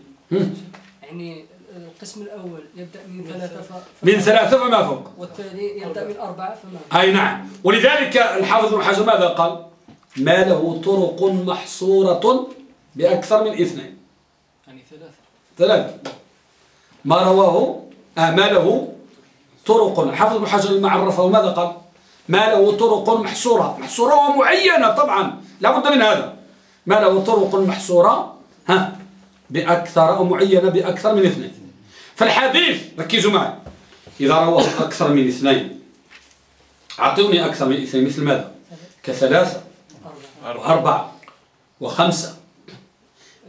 يعني القسم الأول يبدأ من ثلاثة ف...
من ثلاثة فما فوق.
والثاني يبدأ من أربعة فما
أي نعم. ولذلك الحافظ ابن حجر ماذا قال؟ ما له طرق محصورة بأكثر من اثنين.
يعني ثلاثة.
ثلاثة. ما رواه؟ آه ما له طرق حافظ ابن حجر لما عرفه ماذا قال؟ ما له طرق محصورة. محصورة ومعينة طبعا لا بد من هذا. ما له طرق محصورة ها بأكثر أو معينة بأكثر من اثنين. فالحديث ركزوا معي. إذا رواه أكثر من اثنين. أعطوني أكثر من اثنين مثل ماذا؟ كثلاثة
أربعة
وأربعة وخمسة.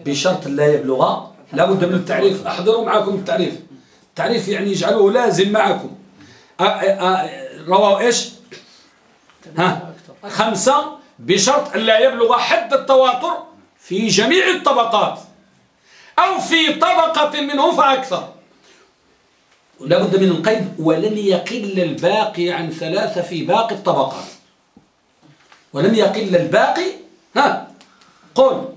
بشرط لا يبلغ لا بد من التعريف. أحضروا معكم التعريف. التعريف يعني يجعله لازم معكم. رواه إيش؟ ها؟ خمسة بشرط أن لا يبلغ حد التواتر في جميع الطبقات أو في طبقة منه فأكثر. لا بد من القيد ولن يقل الباقي عن ثلاثة في باقي الطبقات. ولم يقل الباقي ها؟ قل.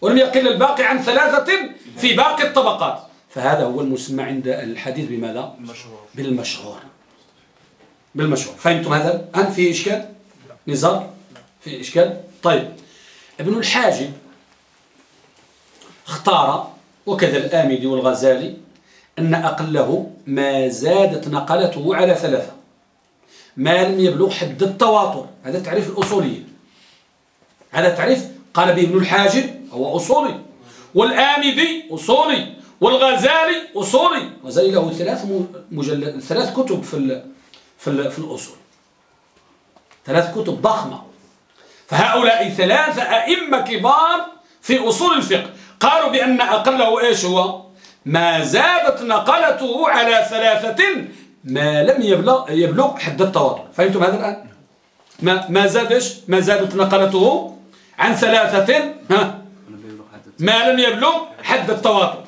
ولم يقل الباقي عن ثلاثة في باقي الطبقات. فهذا هو المسمى عند الحديث بماذا؟
مشهور
بالمشهور. بالمشهور. فهمتم هذا؟ هل في إشكال؟ نزار؟ في إشكال؟ طيب. ابن الحاجب اختار وكذا الآمدي والغزالي أن أقله ما زادت نقلته على ثلاثة. ما لم يبلغ حد التواتر. هذا تعريف الأصوليين هذا تعريف قال به ابن الحاجب هو أصولي. والآمدي أصولي. والغزالي أصولي. الغزالي له ثلاث مجلد ثلاث كتب في في في الأصول. ثلاث كتب ضخمة. فهؤلاء ثلاثة أئمة كبار في أصول الفقه. قالوا بأن أقله إيش هو؟ ما زادت نقلته على ثلاثة ما لم يبلغ, يبلغ حد التواتر فهمتم هذا الآن؟ ما, ما زاد إيش؟ ما زادت نقلته عن ثلاثة ما لم يبلغ حد التواتر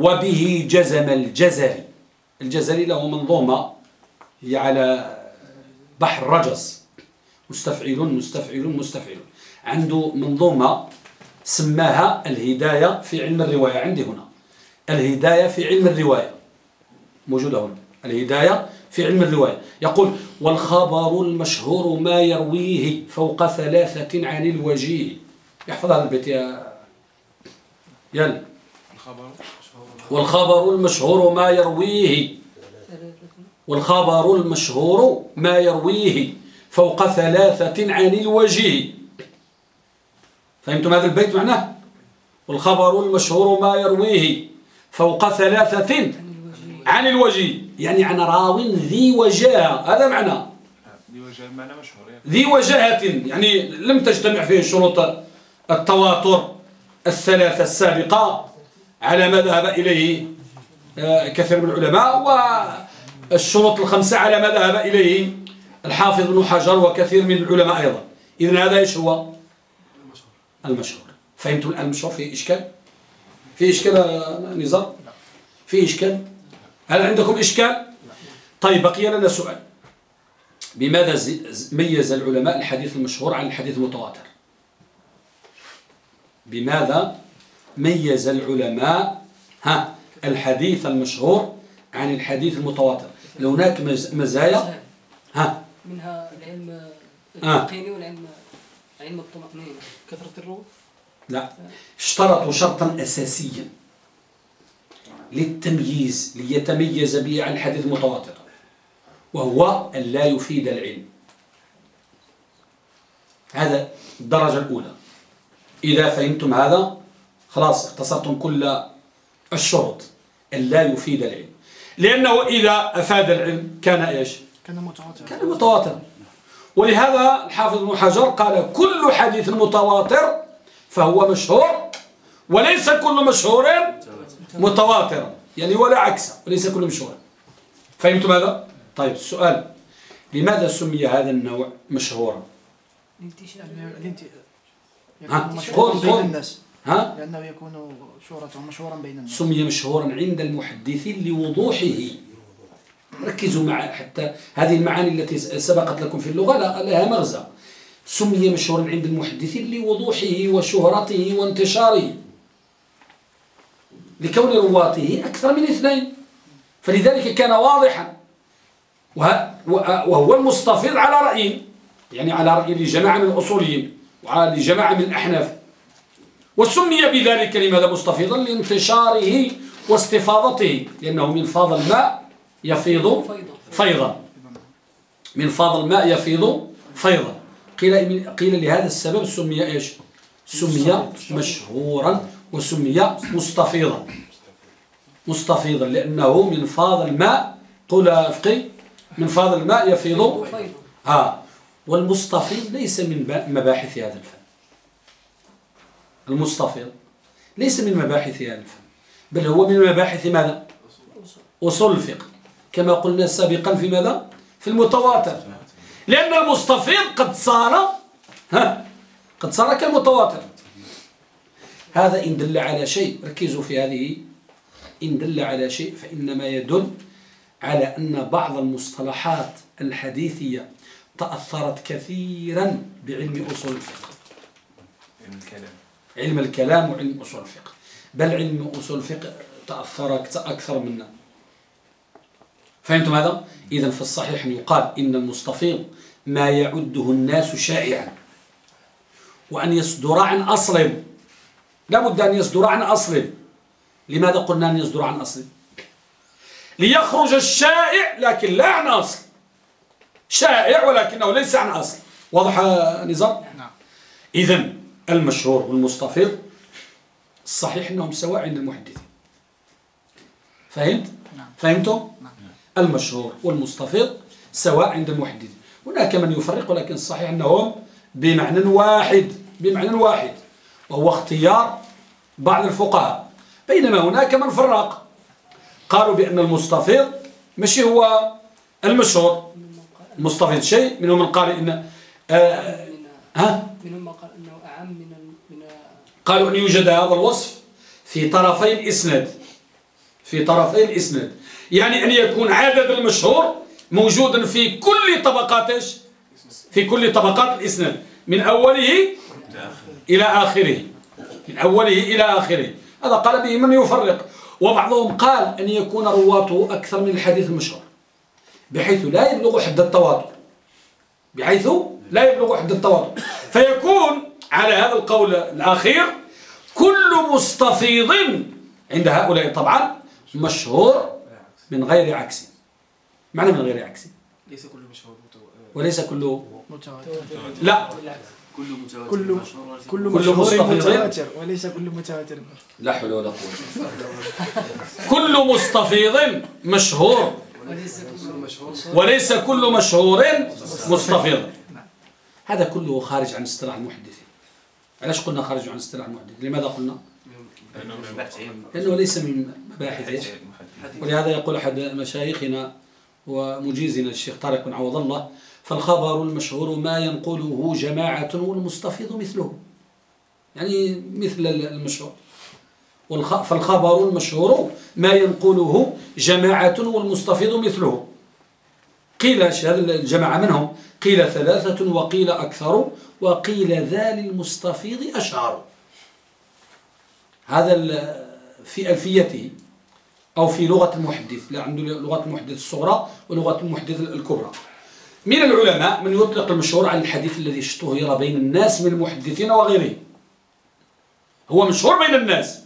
وبه جزم الجزري. الجزري له منظومة هي على بحر رجس مستفعلون مستفعلون مستفعلون. عنده منظومة سماها الهداية في علم الرواية. عندي هنا. الهداية في علم الرواية. موجودة هنا الهداية في علم الرواية. يقول والخبر المشهور ما يرويه فوق ثلاثة عن الوجيه. يحفظ هذا البيت يا يلا.
الخبر.
والخبر المشهور ما يرويه. والخبر المشهور ما يرويه فوق ثلاثة عن الوجيه فهمتم هذا البيت معناه؟ والخبر المشهور ما يرويه فوق ثلاثة
عن الوجه.
يعني عن راو ذي وجاهة هذا
يعني.
ذي وجاهة. يعني لم تجتمع فيه شروط التواتر الثلاثة السابقة. على ما ذهب إليه آه، كثير من العلماء والشروط الخمسة على ما ذهب إليه الحافظ بن حجر وكثير من العلماء أيضا. إذن هذا إيش هو؟ المشهور. فهمتم الآن المشروع فيه إشكال؟ فيه إشكال يا نزار؟ فيه إشكال؟ هل عندكم إشكال؟ طيب بقي لنا سؤال. بماذا ميز العلماء الحديث المشهور عن الحديث المتواتر؟ بماذا ميز العلماء ها الحديث المشهور عن الحديث المتواتر. هل هناك مز- مزايا. ها.
منها العلم
آه.
اليقيني والعلم علم الطمأنينة.
كثرة الروح؟
لا. اشترطوا شرطا أساسيا للتمييز ليتميز به عن الحديث المتواتر وهو أن لا يفيد العلم. هذا الدرجة الأولى. إذا فهمتم هذا؟ خلاص اختصرتم كل الشروط لا يفيد العلم. لأنه إذا أفاد العلم كان إيش؟
كان متواتر
كان متواتر ولهذا الحافظ ابن حجر قال كل حديث متواتر فهو مشهور وليس كل مشهور متواترا. يعني ولا عكسه وليس كل مشهور. فهمتم هذا؟ طيب السؤال لماذا سمي هذا النوع مشهورا؟
الانتشار
الانت-
ها؟
يكون مشهورا
ها؟
لأنه يكون شهرته مشهورا بين الناس
سمي مشهورا عند المحدثين لوضوحه. ركزوا مع حتى هذه المعاني التي سبقت لكم في اللغة لها مغزى سمي مشهورا عند المحدثين لوضوحه وشهرته وانتشاره. لكون رواته أكثر من اثنين. فلذلك كان واضحا. وه- وه- وهو المستفيض على رأيين يعني على رأي لجماعة من الأصوليين وعلى لجماعة من الأحناف. وسمي بذلك لماذا مستفيضا لانتشاره واستفاضته لأنه من فاض الماء يفيض
فيضا.
من فاض الماء يفيض فيضا. قيل قيل لهذا السبب سمي إيش؟ سمي مشهورا وسمي مستفيضا. مستفيضا لأنه من فاض الماء قل أفقي من فاض الماء يفيض ها. والمستفيض ليس من با- مباحث هذا الفن. المستفيض. ليس من مباحث الفن بل هو من مباحث ماذا؟ أصول الفقه. كما قلنا سابقا في ماذا؟ في المتواتر. لأن المستفيض قد صار ها قد صار كالمتواتر. هذا إن دل على شيء. ركزوا في هذه. إن دل على شيء فإنما يدل على أن بعض المصطلحات الحديثية تأثرت كثيرا بعلم أصول الفقه.
علم الكلام
علم الكلام وعلم أصول الفقه. بل علم أصول الفقه تأثر أكثر منا. فهمتم هذا؟ إذا في الصحيح يقال إن المستفيض ما يعده الناس شائعا. وأن يصدر عن أصل. لا بد أن يصدر عن أصل. لماذا قلنا أن يصدر عن أصل؟ ليخرج الشائع لكن لا عن أصل. شائع ولكنه ليس عن أصل. واضح نزار؟
نعم.
إذا المشهور والمستفيض الصحيح أنهم سواء عند المحدثين فهمت؟
نعم.
فهمتم؟
نعم.
المشهور والمستفيض سواء عند المحدثين هناك من يفرق ولكن الصحيح أنهم بمعنى واحد بمعنى واحد وهو اختيار بعض الفقهاء بينما هناك من فرق قالوا بأن المستفيض ماشي هو المشهور المستفيض شيء منهم من قال إن آه ها
منهم من قال انه اعم من ال- من
قالوا أن يوجد هذا الوصف في طرفي الإسناد. في طرفي الإسناد. يعني أن يكون عدد المشهور موجودا في كل طبقات؟ في كل طبقات الإسناد. من أوله إلى آخره. من أوله إلى آخره. هذا قال به من يفرق. وبعضهم قال أن يكون رواته أكثر من الحديث المشهور بحيث لا يبلغ حد التواتر. بحيث لا يبلغ حد التواتر. فيكون على هذا القول الأخير كل مستفيض عند هؤلاء طبعا مشهور من غير عكس. معنى من غير عكس؟
ليس كل مشهور
وليس كله
متواتر.
لا.
كل متواتر
كل كل
كل
مشهور
مستفيض.
وليس كل متواتر
لا حول ولا قوة. كل مستفيض مشهور.
وليس
كل مشهور.
وليس كل مشهور مستفيض. هذا كله خارج عن اصطلاح المحدثين. علاش قلنا خارج عن اصطلاح المحدثين لماذا قلنا؟
لأنه
ليس من مباحث. ولهذا يقول أحد مشايخنا ومجيزنا الشيخ طارق بن عوض الله فالخبر المشهور ما ينقله جماعة والمستفيض مثله. يعني مثل المشهور. فالخبر المشهور ما ينقله جماعة والمستفيض مثله. قيل هذا الجماعة منهم قيل ثلاثة وقيل أكثر وقيل ذا للمستفيض أشهر هذا في ألفيته أو في لغة المحدث لا عنده لغة المحدث الصغرى ولغة المحدث الكبرى. من العلماء من يطلق المشهور على الحديث الذي اشتهر بين الناس من المحدثين وغيرهم. هو مشهور بين الناس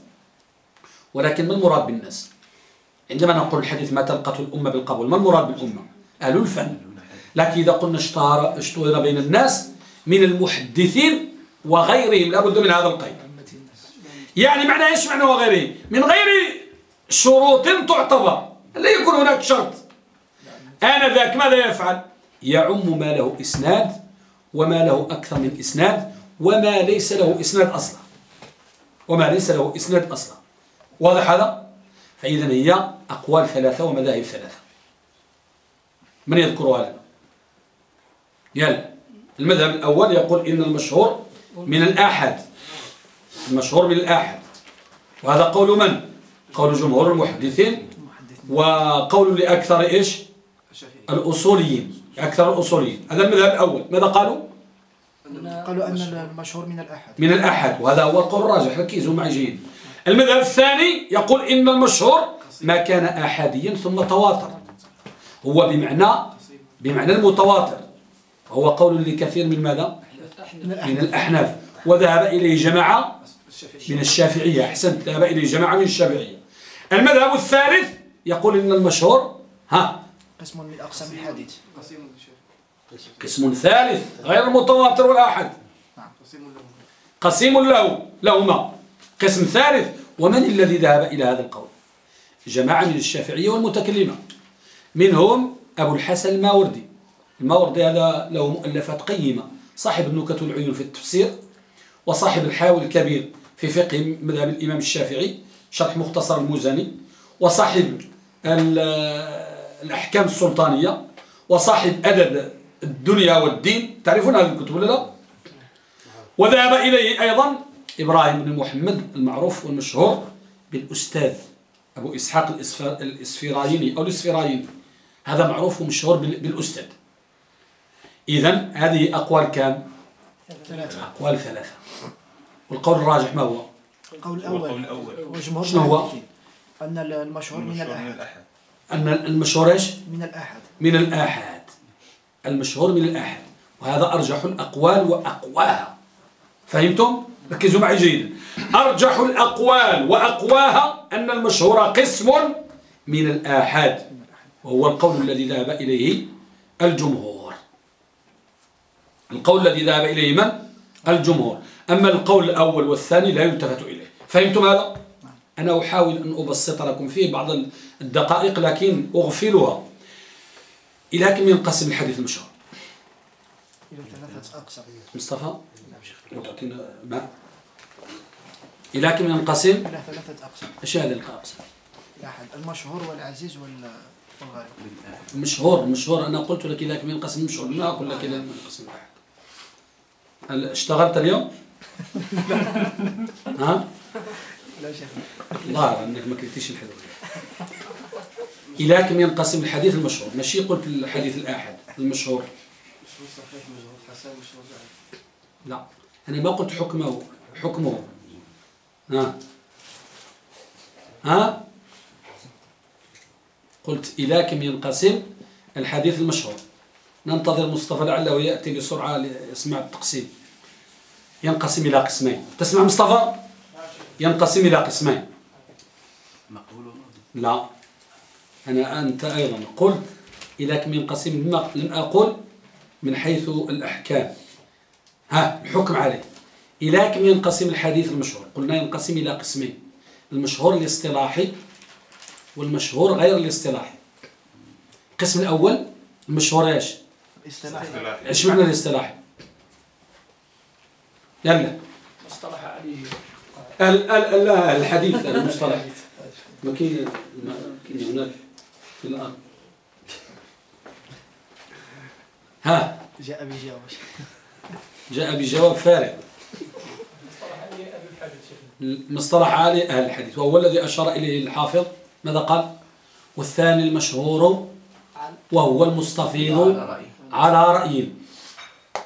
ولكن ما المراد بالناس؟ عندما نقول الحديث ما تلقته الأمة بالقبول ما المراد بالأمة؟ أهل الفن. لكن إذا قلنا اشتهر, اشتهر بين الناس من المحدثين وغيرهم. لابد من هذا القيد. يعني معنى إيش معنى وغيره من غير شروط تعتبر. لا يكون هناك شرط. أنا ذاك ماذا يفعل؟ يعم ما له إسناد وما له أكثر من إسناد وما ليس له إسناد أصلا. وما ليس له إسناد أصلا. واضح هذا؟ فإذا هي أقوال ثلاثة ومذاهب ثلاثة. من يذكرها لنا؟ يلا. المذهب الأول يقول إن المشهور من الآحاد المشهور من الآحاد وهذا قول من؟ قول جمهور المحدثين. وقول لأكثر إيش؟ الأصوليين. أكثر الأصوليين. هذا المذهب الأول. ماذا قالوا؟
قالوا أن المشهور من الأحد.
من الأحد. وهذا هو القول الراجح. ركزوا معي جيد. المذهب الثاني يقول إن المشهور ما كان أحاديا ثم تواتر. هو بمعنى بمعنى المتواتر. وهو قول لكثير من ماذا؟
من
الأحناف. وذهب إليه جماعة من الشافعية. أحسنت. ذهب إليه جماعة من الشافعية. المذهب الثالث يقول إن المشهور ها
قسم من أقسام الحديث.
قسم ثالث غير المتواتر
له
قسيم له لهما. قسم ثالث ومن الذي ذهب إلى هذا القول؟ جماعة من الشافعية والمتكلمة. منهم أبو الحسن الماوردي. الماوردي هذا له مؤلفات قيمة. صاحب النكت والعيون في التفسير وصاحب الحاوي الكبير في فقه مذهب الإمام الشافعي شرح مختصر المزني وصاحب ال- الأحكام السلطانية وصاحب أدب الدنيا والدين. تعرفون هذه الكتب ولا لا؟ وذهب إليه أيضا إبراهيم بن محمد المعروف والمشهور بالأستاذ أبو إسحاق الإسفرايني أو الإسفرايني. هذا معروف ومشهور بال- بالأستاذ. إذا هذه أقوال كام؟
ثلاثة.
أقوال ثلاثة. والقول الراجح ما هو؟
القول الأول.
الأول.
وجمهور
شنو هو؟
أن المشهور من الأحد.
الأحد.
أن المشهور إيش؟
من الأحد.
من الآحاد المشهور من الآحاد وهذا أرجح الأقوال وأقواها. فهمتم؟ ركزوا معي جيدا. أرجح الأقوال وأقواها أن المشهور قسم من الآحاد وهو القول الذي ذهب إليه الجمهور. القول الذي ذهب إليه من؟ الجمهور. أما القول الأول والثاني لا يلتفت إليه. فهمتم هذا؟ أنا أحاول أن أبسط لكم فيه بعض الدقائق لكن أغفلها. إلى كم ينقسم الحديث المشهور؟
إلى ثلاثة أقسام.
مصطفى تعطينا ماء إلى كم ينقسم؟
إلى ثلاثة أقسام.
إيش هذه الأقسام؟
المشهور والعزيز وال- والغالب
المشهور المشهور. أنا قلت لك إلى كم ينقسم المشهور. ما أقول لك إلى كم ينقسم. الأحد اشتغلت اليوم؟ ها؟
لا شيخ.
ظاهر أنك ما كنتيش الحديث. إلى كم ينقسم الحديث المشهور؟ ماشي قلت الحديث الآحد المشهور.
مشهور صحيح مشهور حسن مشهور ضعيف.
لا أنا ما قلت حكمه حكمه. ها؟ ها؟ قلت إلى كم ينقسم الحديث المشهور؟ ننتظر مصطفى لعله يأتي بسرعة ليسمع التقسيم. ينقسم إلى قسمين. تسمع مصطفى؟ ينقسم إلى قسمين.
مقبول
لا. أنا أنت أيضا. قلت إلى كم ينقسم لم- أقل من حيث الأحكام. ها الحكم عليه. إلى كم ينقسم الحديث المشهور. قلنا ينقسم إلى قسمين. المشهور الاصطلاحي والمشهور غير الاصطلاحي. القسم الأول المشهور إيش؟
الاصطلاح
اصطلاحي
إيش معنى الاصطلاحي يلا.
مصطلح عليه
ال ال لا الحديث المصطلح. كاين هناك في الأرض. ها.
جاء بجواب.
جاء بجواب فارغ. مصطلح عالي أهل الحديث. وهو الذي أشار إليه الحافظ. ماذا قال؟ والثاني المشهور وهو المستفيض.
على رأيي
على رأي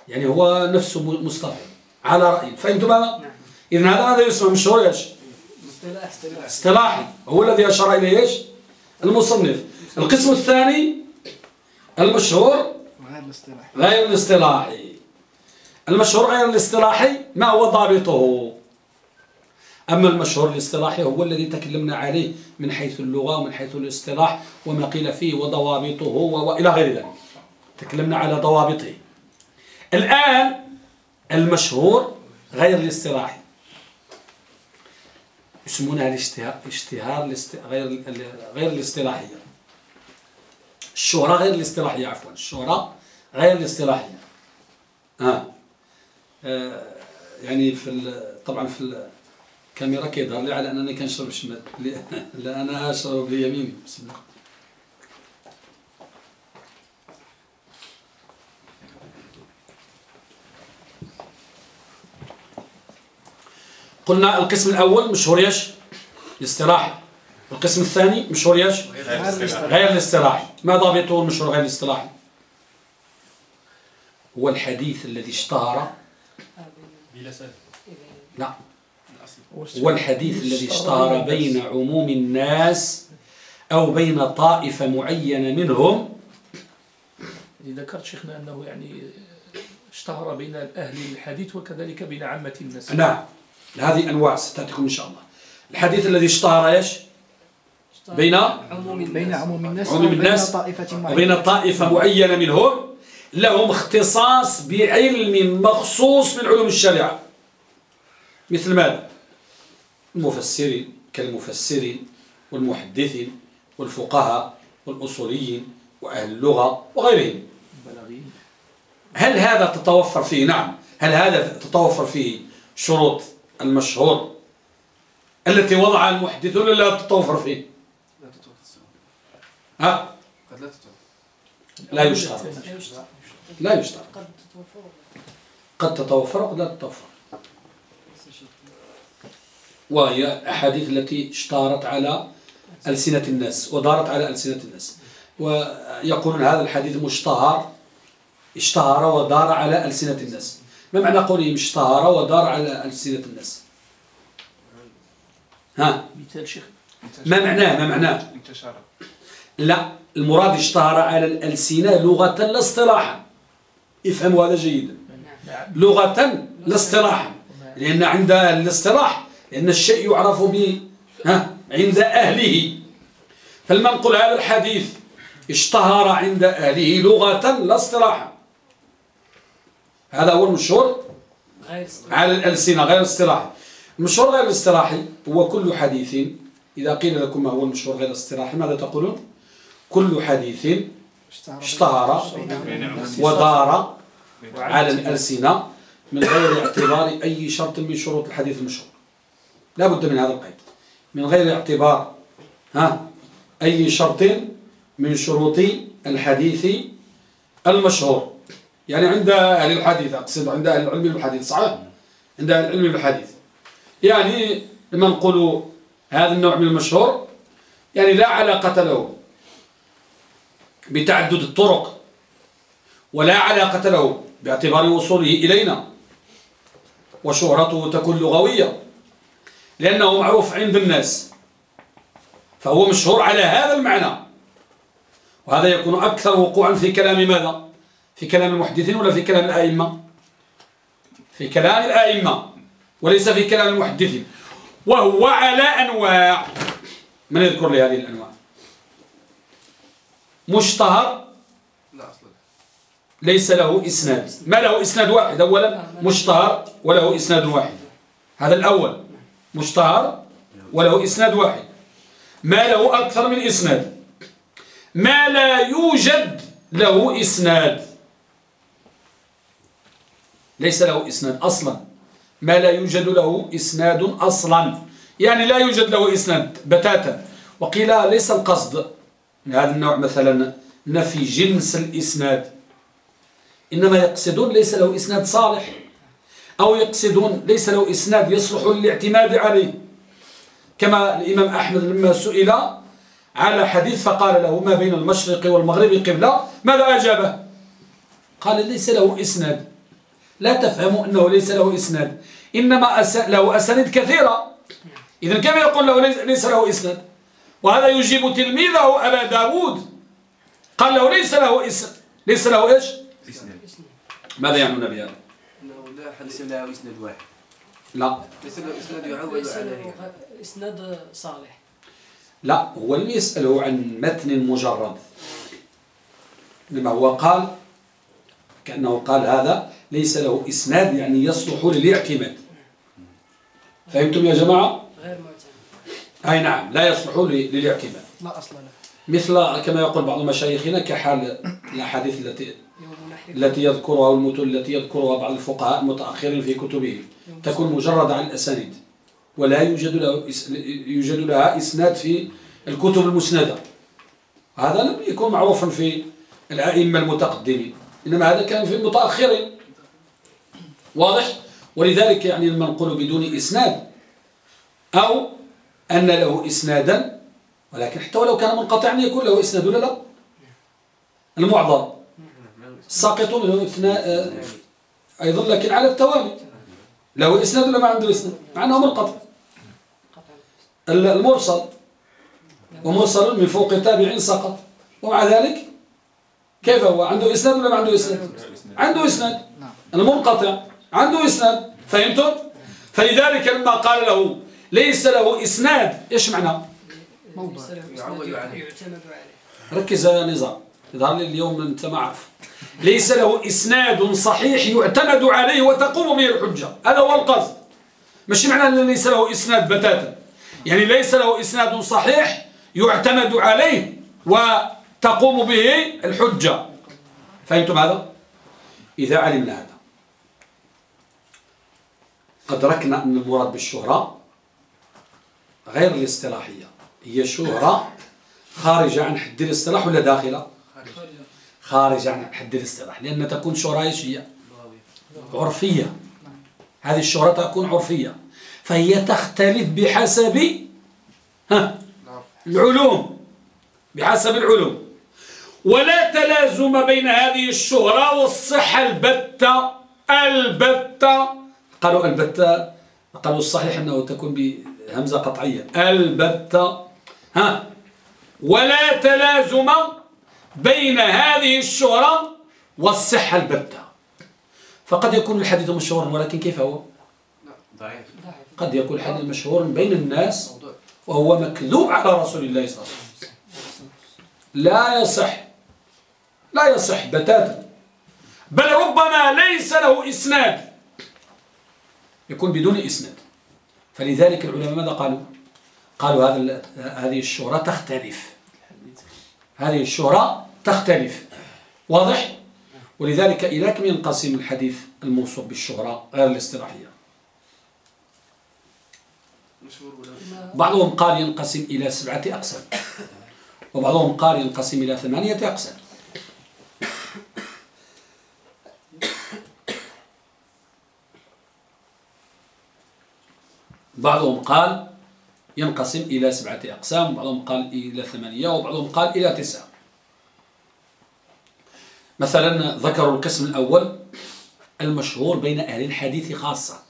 يعني هو نفسه مستفيض على رأي فهمتم هذا؟ إذن هذا هذا يسمى مشهور
اصطلاح
اصطلاحي. هو الذي أشار إليه إيش؟ المصنف. القسم الثاني المشهور
غير الاصطلاح
غير الاصطلاحي. المشهور غير الاصطلاحي ما هو ضابطه؟ أما المشهور الاصطلاحي هو الذي تكلمنا عليه من حيث اللغة ومن حيث الاصطلاح وما قيل فيه وضوابطه وإلى غير ذلك. تكلمنا على ضوابطه. الآن المشهور غير الاصطلاحي يسمونها الاشتهار غير غير الاصطلاحية الشهرة غير الاصطلاحية عفوا. الشهرة غير الاصطلاحية آه. آه يعني في طبعا في الكاميرا كيظهر لي على أنني كنشرب شمال. لا أنا أشرب بيميني بسم الله. قلنا القسم الأول مشهور إيش؟ الاصطلاحي القسم الثاني مشهور إيش؟
غير
الاصطلاحي ما ضابطه المشهور غير الاصطلاحي هو الحديث الذي اشتهر.
بلا سبب.
لا هو الحديث الذي اشتهر بين عموم الناس أو بين طائفة معينة منهم.
ذكرت شيخنا أنه يعني اشتهر بين أهل الحديث وكذلك بين عامة الناس.
نعم. هذه أنواع ستأتيكم إن شاء الله. الحديث الذي اشتهر إيش؟ بين
عموم الناس.
بين عموم الناس
عموم
وبين
الناس
طائفة معينة.
وبين طائفة معينة منهم لهم اختصاص بعلم مخصوص من علوم الشريعة. مثل ماذا؟ المفسرين كالمفسرين والمحدثين والفقهاء والأصوليين وأهل اللغة وغيرهم. هل هذا تتوفر فيه؟ نعم. هل هذا تتوفر فيه شروط المشهور التي وضعها المحدثون لا تتوفر فيه.
لا السؤال
ها؟
قد لا
يشترط.
لا يشترط.
لا يشترط.
قد تتوفر.
قد تتوفر وقد لا تتوفر. وهي أحاديث التي اشتهرت على ألسنة الناس ودارت على ألسنة الناس. ويقولون هذا الحديث مشتهر اشتهر ودار على ألسنة الناس. ما معنى قولهم اشتهر ودار على ألسنة الناس. ها؟
مثال شيخ.
ما معناه؟ ما معناه؟
انتشر
لا المراد اشتهر على الألسنة لغة لا اصطلاحا. افهموا هذا جيدا.
نعم
لغة لا اصطلاحا. لأن عند الاصطلاح لأن الشيء يعرف ب ها؟ عند أهله. فالمنقول هذا الحديث اشتهر عند أهله لغة لا اصطلاحا. هذا هو المشهور. على الألسنة غير الاصطلاحي المشهور غير الاصطلاحي هو كل حديث. إذا قيل لكم ما هو المشهور غير الاصطلاحي ماذا تقولون؟ كل حديث اشتهر ودار على الألسنة من غير اعتبار أي شرط من شروط الحديث المشهور. لا بد من هذا القيد. من غير اعتبار ها أي شرط من شروط الحديث المشهور. يعني عند أهل الحديث أقصد عند أهل العلم بالحديث صحيح؟ عند أهل العلم بالحديث. يعني لما نقول هذا النوع من المشهور يعني لا علاقة له بتعدد الطرق ولا علاقة له باعتبار وصوله إلينا وشهرته تكون لغوية لأنه معروف عند الناس فهو مشهور على هذا المعنى. وهذا يكون أكثر وقوعا في كلام ماذا؟ في كلام المحدثين ولا في كلام الآئمة؟ في كلام الآئمة وليس في كلام المحدثين. وهو على أنواع. من يذكر لي هذه الأنواع؟ مشتهر؟ ليس له إسناد. ما له إسناد واحد أولا؟ مشتهر وله إسناد واحد. هذا الأول. مشتهر وله إسناد واحد. ما له أكثر من إسناد. ما لا يوجد له إسناد. ليس له إسناد أصلا. ما لا يوجد له إسناد أصلا. يعني لا يوجد له إسناد بتاتا. وقيل ليس القصد من هذا النوع مثلا نفي جنس الإسناد. إنما يقصدون ليس له إسناد صالح. أو يقصدون ليس له إسناد يصلح للاعتماد عليه. كما الإمام أحمد لما سئل على حديث فقال له ما بين المشرق والمغرب قبلة؟ ماذا أجابه؟ قال ليس له إسناد. لا تفهموا أنه ليس له إسناد. إنما أس... له أسانيد كثيرة. إذا كيف يقول له ليس, ليس له إسناد؟ وهذا يجيب تلميذه أبا داود. قال له ليس له إسناد ليس له إيش؟ ماذا يعنون بهذا؟
إنه لا حديث له إسناد واحد.
لا.
ليس له إسناد يعول عليه.
إسناد صالح.
لا هو لم يسأله عن متن مجرد. إنما هو قال كأنه قال هذا ليس له إسناد يعني يصلح للاعتماد. فهمتم يا جماعة؟
غير معتمد.
أي نعم لا يصلح للاعتماد.
لا أصل له.
مثل كما يقول بعض مشايخنا كحال الأحاديث التي التي يذكرها والمتون التي يذكرها بعض الفقهاء المتأخرين في كتبهم. تكون مجرد عن الأسانيد ولا يوجد له يوجد لها إسناد في الكتب المسندة. هذا لم يكن معروفا في الأئمة المتقدمين. إنما هذا كان في المتأخرين واضح؟ ولذلك يعني المنقول بدون إسناد. أو أن له إسنادا ولكن حتى ولو كان منقطعا يكون له إسناد ولا لا؟ المعضل. ساقط منه إثناء أيضا لكن على التوالي له إسناد ولا ما عنده إسناد؟ مع أنه منقطع. المرسل. ومرسل من فوق تابع سقط. ومع ذلك كيف هو؟ عنده إسناد ولا ما عنده إسناد؟ عنده إسناد. المنقطع عنده إسناد. فهمتم فلذلك لما قال له ليس له إسناد إيش معنى؟
موضوع.
ركز يا نظام. يظهر لي اليوم أنت ما عارف ليس له إسناد صحيح يعتمد عليه وتقوم به الحجة. هذا هو القصد. مش معنى أن ليس له إسناد بتاتا. يعني ليس له إسناد صحيح يعتمد عليه وتقوم به الحجة. فهمتم هذا؟ إذا علمنا هذا. أدركنا أن المراد بالشهرة غير الاصطلاحية. هي شهرة خارجة عن حد الاصطلاح ولا داخلة؟ خارجة عن حد الاصطلاح لأن تكون شهرة إيش هي عرفية. هذه الشهرة تكون عرفية. فهي تختلف بحسب ها العلوم. بحسب العلوم. ولا تلازم بين هذه الشهرة والصحة. البتة البتة. قالوا البتة قالوا الصحيح أنه تكون بهمزة قطعية. البتة. ها. ولا تلازم بين هذه الشهرة والصحة. البتة. فقد يكون الحديث مشهورا ولكن كيف هو؟
ضعيف.
قد يكون الحديث مشهورا بين الناس وهو مكذوب على رسول الله صلى الله عليه وسلم. لا يصح لا يصح بتاتا. بل ربما ليس له إسناد. يكون بدون إسناد. فلذلك العلماء ماذا قالوا؟ قالوا هذا هذه الشهرة تختلف. هذه الشهرة تختلف. واضح؟ ولذلك إلى كم ينقسم الحديث الموصوف بالشهرة غير الاصطلاحية؟ بعضهم قال ينقسم إلى سبعة أقسام. وبعضهم قال ينقسم إلى ثمانية أقسام. بعضهم قال ينقسم إلى سبعة أقسام وبعضهم قال إلى ثمانية وبعضهم قال إلى تسعة. مثلا ذكروا القسم الأول المشهور بين أهل الحديث خاصة.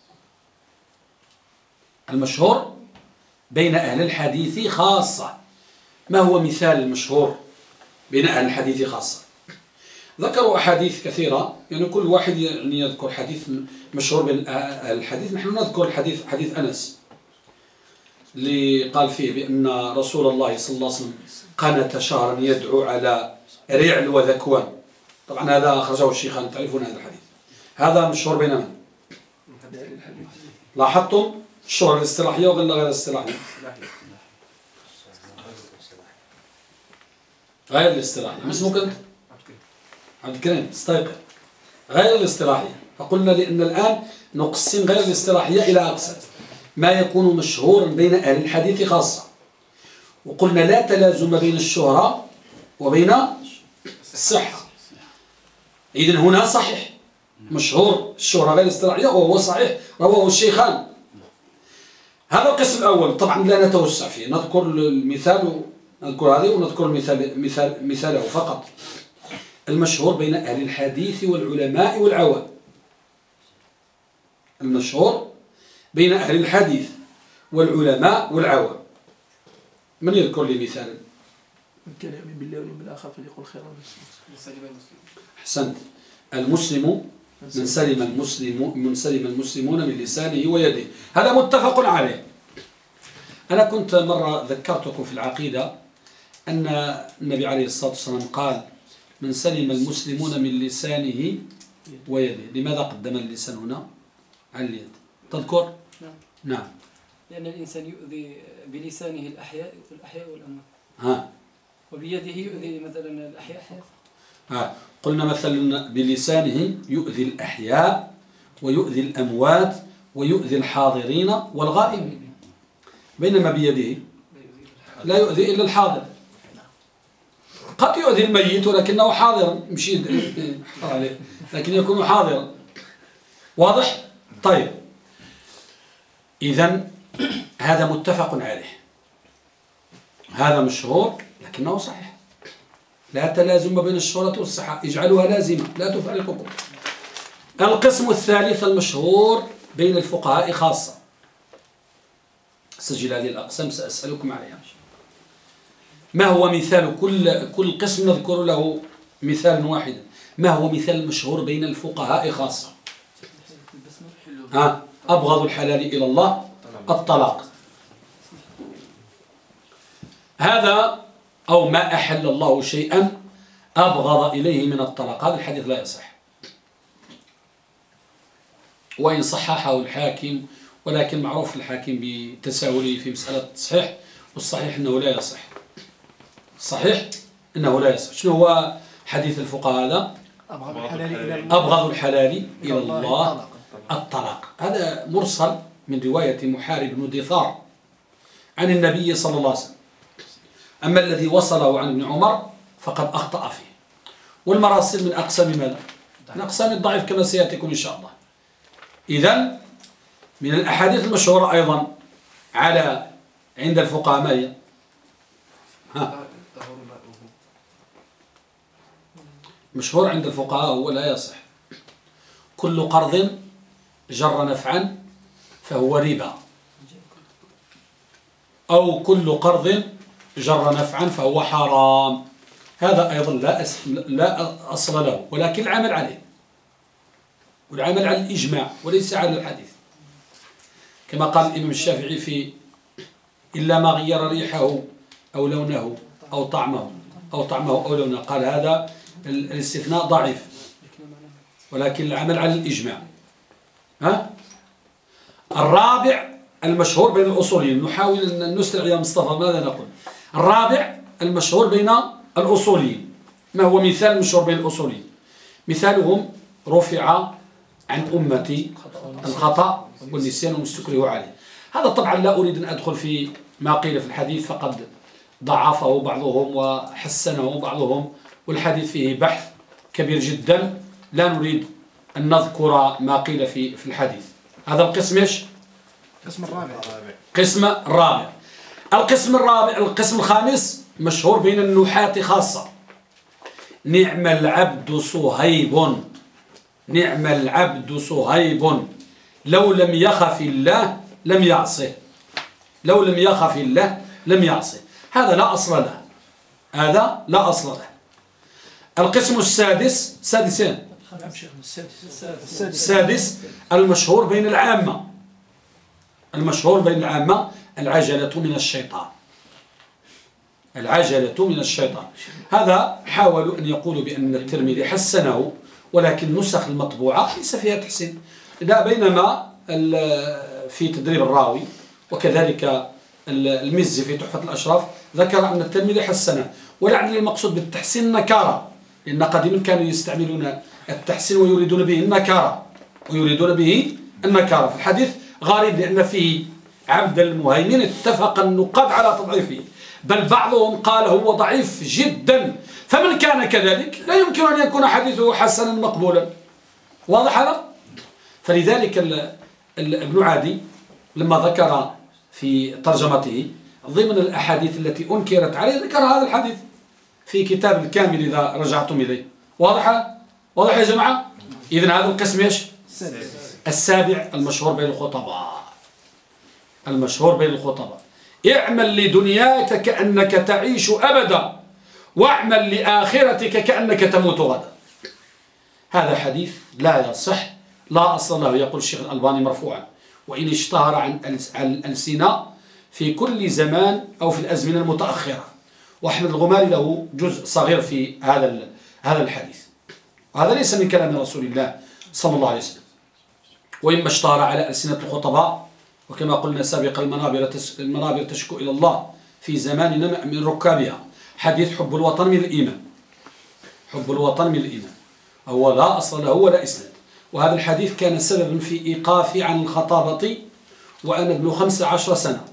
المشهور بين أهل الحديث خاصة. ما هو مثال المشهور بين أهل الحديث خاصة؟ ذكروا أحاديث كثيرة يعني كل واحد يعني يذكر حديث مشهور بين أهل الحديث. نحن نذكر الحديث حديث أنس. اللي قال فيه بأن رسول الله صلى الله عليه وسلم قنت شهرا يدعو على رعل وذكوان. طبعا هذا أخرجه الشيخان تعرفون هذا الحديث؟ هذا مشهور بين من؟ لاحظتم؟ الشهرة الاصطلاحية ولا غير الاصطلاحية غير الاصطلاحية ما اسمك أنت؟ عبد الكريم استيقظ. غير الاصطلاحية فقلنا لأن الآن نقسم غير الاصطلاحية إلى أقسام. ما يكون مشهورا بين أهل الحديث خاصة. وقلنا لا تلازم بين الشهرة وبين الصحة. إذن هنا صحيح. مشهور الشهرة غير الاصطلاحية وهو صحيح. رواه الشيخان. هذا القسم الأول طبعا لا نتوسع فيه. نذكر المثال نذكر هذه ونذكر المثال مثال مثاله فقط. المشهور بين أهل الحديث والعلماء والعوام. المشهور بين أهل الحديث والعلماء والعوام. من يذكر لي مثالا؟
من كان يؤمن بالله واليوم الآخر فليقل خيرا.
سلم المسلم
أحسنت. المسلم من سلم المسلم من سلم المسلمون من لسانه ويده. هذا متفق عليه. أنا كنت مرة ذكرتكم في العقيدة أن النبي عليه الصلاة والسلام قال من سلم المسلمون من لسانه ويده. لماذا قدم اللسان هنا؟ على اليد. تذكر؟
نعم.
نعم.
لأن الإنسان يؤذي بلسانه الأحياء الأحياء والأموات.
ها.
وبيده يؤذي مثلا الأحياء.
ها. قلنا مثلا بلسانه يؤذي الأحياء ويؤذي الأموات ويؤذي الحاضرين والغائبين. بينما بيده لا يؤذي إلا الحاضر. قد يؤذي الميت ولكنه حاضر مشي. عليه لكن يكون حاضرا. واضح؟ طيب. إذا هذا متفق عليه. هذا مشهور لكنه صحيح. لا تلازم بين الشهرة والصحة. اجعلوها لازمة لا تفرقكم القسم الثالث المشهور بين الفقهاء خاصة. سجل هذه الأقسام سأسألكم عليها. ما هو مثال كل كل قسم نذكر له مثال واحد؟ ما هو مثال مشهور بين الفقهاء خاصة؟ ها؟ أبغض الحلال إلى الله الطلاق. هذا أو ما أحل الله شيئا أبغض إليه من الطلاق. هذا الحديث لا يصح. وإن صححه الحاكم ولكن معروف الحاكم بتساهله في مسألة التصحيح والصحيح أنه لا يصح. صحيح أنه لا يصح. شنو هو حديث الفقهاء هذا؟
أبغض الحلال إلى الله.
أبغض الحلال إلى الله.
الطلاق.
هذا مرسل من رواية محارب بن دثار عن النبي صلى الله عليه وسلم أما الذي وصله عن ابن عمر فقد أخطأ فيه والمراسل من أقسام ماذا؟ من أقسام الضعيف كما سيأتيكم إن شاء الله إذا من الأحاديث المشهورة أيضا على عند الفقهاء ما هي؟ ها مشهور عند الفقهاء هو لا يصح كل قرض جر نفعا فهو ربا. أو كل قرض جر نفعا فهو حرام. هذا أيضا لا لا أصل له ولكن العمل عليه. والعمل على الإجماع وليس على الحديث. كما قال الإمام الشافعي في إلا ما غير ريحه أو لونه أو طعمه أو طعمه أو لونه. قال هذا ال- الاستثناء ضعيف. ولكن العمل على الإجماع. ها؟ الرابع المشهور بين الأصوليين. نحاول أن نسرع يا مصطفى ماذا نقول؟ الرابع المشهور بين الأصوليين. ما هو مثال مشهور بين الأصوليين؟ مثالهم رفع عن أمتي الخطأ والنسيان والسكره عليه هذا طبعا لا أريد أن أدخل في ما قيل في الحديث فقد ضعفه بعضهم وحسنه بعضهم والحديث فيه بحث كبير جدا. لا نريد أن نذكر ما قيل في في الحديث. هذا القسم إيش؟
القسم الرابع.
قسم الرابع. القسم الرابع القسم الخامس مشهور بين النحاة خاصة. نعم العبد صهيب. نعم العبد صهيب. لو لم يخف الله لم يعصه. لو لم يخف الله لم يعصه. هذا لا أصل له. هذا لا أصل له. القسم السادس سادسين.
السادس
المشهور بين العامة. المشهور بين العامة العجلة من الشيطان. العجلة من الشيطان. هذا حاولوا أن يقولوا بأن الترمذي حسنه ولكن نسخ المطبوعة ليس فيها تحسين. لا بينما في تدريب الراوي وكذلك ال- المزي في تحفة الأشراف ذكر أن الترمذي حسنه. ولعل المقصود بالتحسين النكارة لأن قديما كانوا يستعملون التحسين ويريدون به النكارة ويريدون به النكارة. في الحديث غريب لأن فيه عبد المهيمن اتفق النقاد على تضعيفه بل بعضهم قال هو ضعيف جدا. فمن كان كذلك؟ لا يمكن أن يكون حديثه حسنا مقبولا. واضح هذا؟ فلذلك ابن عادي لما ذكر في ترجمته ضمن الأحاديث التي أنكرت عليه ذكر هذا الحديث في كتاب الكامل إذا رجعتم إليه. واضح؟ واضح يا جماعة؟ إذن هذا القسم إيش؟ السابع. المشهور بين الخطباء. المشهور بين الخطباء. اعمل لدنياك كأنك تعيش أبدا واعمل لآخرتك كأنك تموت غدا. هذا حديث لا يصح لا أصل له يقول الشيخ الألباني مرفوعا. وإن اشتهر عن الألس- عن الألسنة في كل زمان أو في الأزمنة المتأخرة. وأحمد الغماري له جزء صغير في هذا هذا الحديث. وهذا ليس من كلام رسول الله صلى الله عليه وسلم. وإما اشتهر على ألسنة الخطباء وكما قلنا سابقا المنابر, المنابر تشكو إلى الله في زماننا من ركابها. حديث حب الوطن من الإيمان. حب الوطن من الإيمان. هو لا أصل له ولا إسناد. وهذا الحديث كان سببا في إيقافي عن الخطابة وأنا ابن خمس عشر سنة.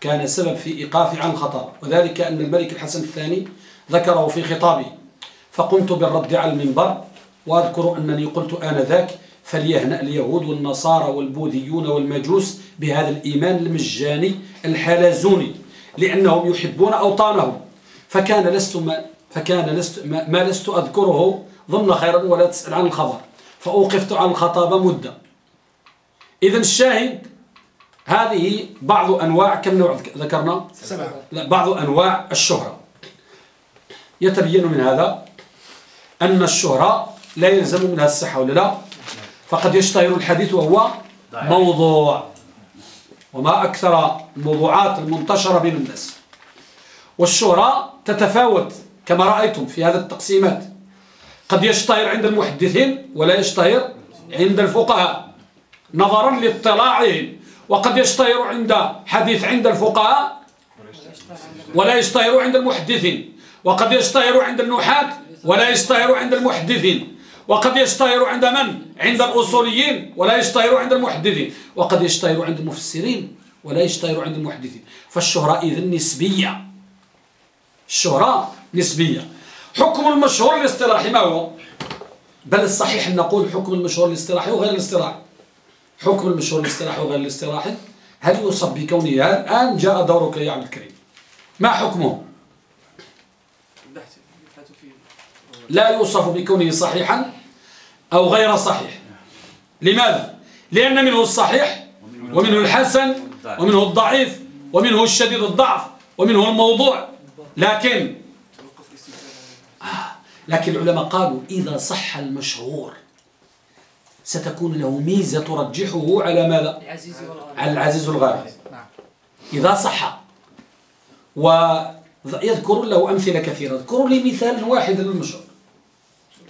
كان سبب في إيقافي عن الخطابة. وذلك أن الملك الحسن الثاني ذكره في خطابه. فقمت بالرد على المنبر وأذكر أنني قلت آنذاك فليهنأ اليهود والنصارى والبوذيون والمجوس بهذا الإيمان المجاني الحلزوني لأنهم يحبون أوطانهم. فكان لست ما فكان لست ما, ما لست أذكره ضمن خيرا ولا تسأل عن الخبر فأوقفت عن الخطابة مدة. إذا الشاهد هذه بعض أنواع كم نوع ذكرنا؟
سبعة.
بعض أنواع الشهرة. يتبين من هذا أن الشهرة لا يلزم منها الصحة ولا لا. فقد يشتهر الحديث وهو موضوع. وما أكثر الموضوعات المنتشرة بين الناس. والشهرة تتفاوت كما رأيتم في هذا التقسيمات. قد يشتهر عند المحدثين ولا يشتهر عند الفقهاء. نظرا لاطلاعهم. وقد يشتهر عند حديث عند الفقهاء ولا يشتهر عند المحدثين. وقد يشتهر عند النحاة ولا يشتهر عند المحدثين. وقد يشتهر عند من؟ عند الأصوليين. ولا يشتهر عند المحدثين. وقد يشتهر عند المفسرين. ولا يشتهر عند المحدثين. فالشهرة إذن نسبية. الشهرة نسبية. حكم المشهور الاصطلاحي ما هو؟ بل الصحيح أن نقول حكم المشهور الاصطلاحي وغير الاصطلاحي حكم المشهور الاصطلاحي وغير الاصطلاحي هل يوصف بكونه الآن؟ جاء دورك يا عبد الكريم. ما حكمه؟
البحث يبحث فيه
لا يوصف بكونه صحيحا أو غير صحيح لماذا؟ لأن منه الصحيح ومنه الحسن ومنه الضعيف ومنه الشديد الضعف ومنه الموضوع لكن
عليه.
لكن العلماء قالوا إذا صح المشهور ستكون له ميزة ترجحه على ماذا؟ على العزيز الغالب إذا صح ويذكرون له أمثلة كثيرة اذكروا لي مثال واحد للمشهور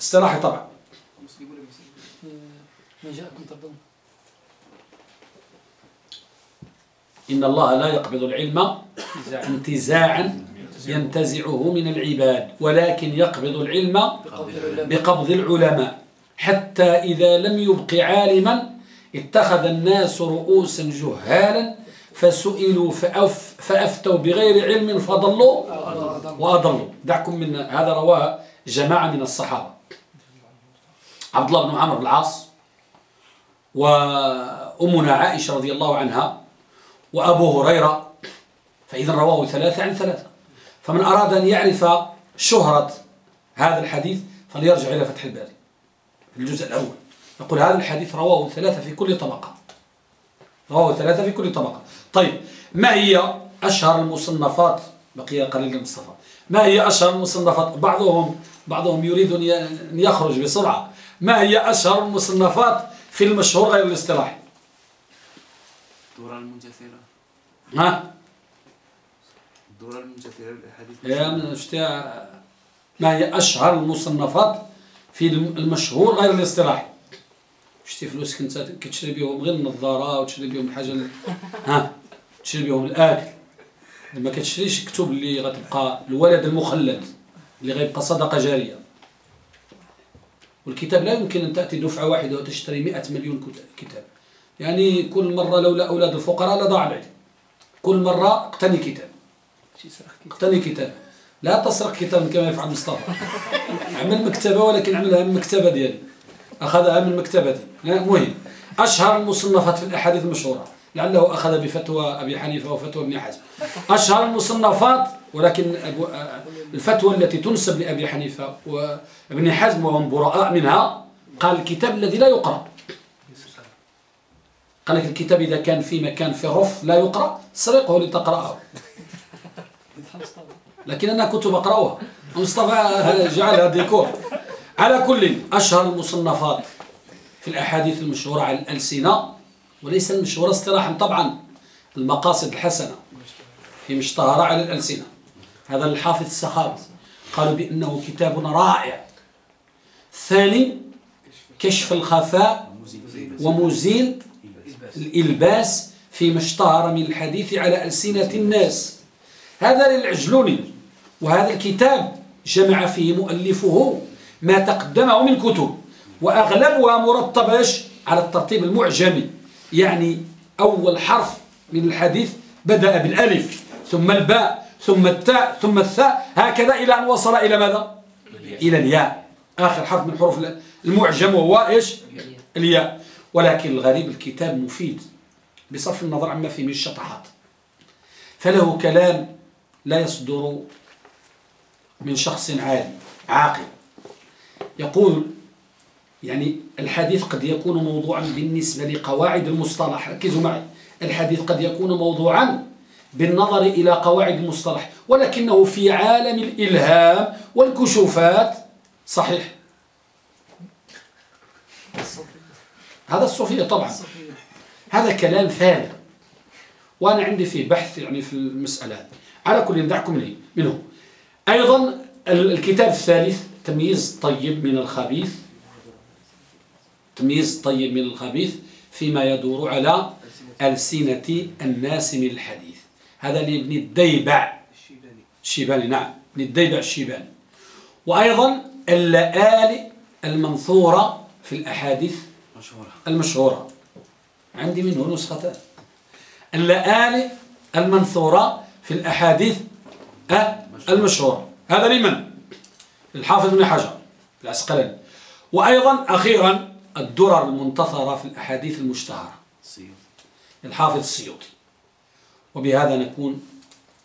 اصطلاحي طبعا. إن الله لا يقبض العلم انتزاعا ينتزعه من العباد ولكن يقبض العلم بقبض العلماء. حتى إذا لم يبق عالما اتخذ الناس رؤوسا جهالا فسئلوا فأف فأفتوا بغير علم فضلوا وأضلوا. دعكم من هذا رواه جماعة من الصحابة. عبد الله بن عمرو العاص وأمنا عائشة رضي الله عنها وأبو هريرة فإذا رواه ثلاثة عن ثلاثة. فمن أراد أن يعرف شهرة هذا الحديث فليرجع إلى فتح الباري في الجزء الأول. يقول هذا الحديث رواه ثلاثة في كل طبقة. رواه ثلاثة في كل طبقة. طيب ما هي أشهر المصنفات؟ بقي قليل المصطفى ما هي أشهر المصنفات؟ بعضهم بعضهم يريد أن يخرج بسرعة. ما هي أشهر المصنفات في المشهور غير الاصطلاحي؟
الدورة المنجثرة.
ها؟
الدورة المنجثرة
اشتيا ما هي أشهر المصنفات في الم- المشهور غير الاصطلاحي؟ شتي فلوس كنت كتشري بهم غير النظارة وتشري بهم الحاجة ال- ها؟ تشري بهم الآكل. ما كتشريش كتب اللي غتبقى الولد المخلد اللي غيبقى صدقة جارية. والكتاب لا يمكن أن تأتي دفعة واحدة وتشتري 100 مليون كت- كتاب. يعني كل مرة لولا أولاد الفقراء لضاع العلم كل مرة اقتني كتاب. اقتني كتاب. لا تسرق كتاب كما يفعل مصطفى. عمل مكتبة ولكن عملها من مكتبة ديالي. أخذها من مكتبتي لا، مهم أشهر المصنفات في الأحاديث المشهورة. لعله أخذ بفتوى أبي حنيفة وفتوى ابن حزم. أشهر المصنفات ولكن الفتوى التي تنسب لأبي حنيفة وابن حزم وهم براء منها قال الكتاب الذي لا يقرأ. قال لك الكتاب إذا كان في مكان في رف لا يقرأ سرقه لتقرأه. لكن أنا كنت بقرأها. مصطفى جعلها ديكور على كل أشهر المصنفات في الأحاديث المشهورة على الألسنة وليس المشهورة اصطلاحا طبعا المقاصد الحسنة في اشتهر على الألسنة. هذا الحافظ السخاوي قالوا بأنه كتاب رائع. ثاني كشف الخفاء ومزيل الإلباس فيما اشتهر من الحديث على ألسنة الناس. هذا للعجلوني وهذا الكتاب جمع فيه مؤلفه ما تقدمه من كتب وأغلبها مرتبة على الترتيب المعجمي. يعني أول حرف من الحديث بدأ بالألف ثم الباء ثم التاء ثم الثاء هكذا إلى أن وصل إلى ماذا؟ إلى الياء. آخر حرف من حروف المعجم وهو إيش؟ الياء. ولكن الغريب الكتاب مفيد بصرف النظر عما فيه من الشطحات. فله كلام لا يصدر من شخص عالي عاقل. يقول يعني الحديث قد يكون موضوعا بالنسبة لقواعد المصطلح. ركزوا معي. الحديث قد يكون موضوعا بالنظر إلى قواعد المصطلح ولكنه في عالم الإلهام والكشوفات. صحيح. هذا الصوفية طبعا. هذا كلام فارغ وأنا عندي فيه بحث يعني في المسألة. على كل دعكم لي. منه. أيضا الكتاب الثالث تمييز الطيب من الخبيث. تمييز الطيب من الخبيث فيما يدور على ألسنة الناس من الحديث. هذا لابن الديبع. الشيباني. نعم. ابن الديبع الشيباني. وأيضا اللآل المنثورة في الأحاديث المشهورة. عندي منه نسختان اللآل المنثورة في الأحاديث المشهورة. هذا لمن؟ الحافظ بن حجر العسقلاني. وأيضا أخيرا الدرر المنتصرة في الأحاديث المشتهرة. الحافظ السيوطي. وبهذا نكون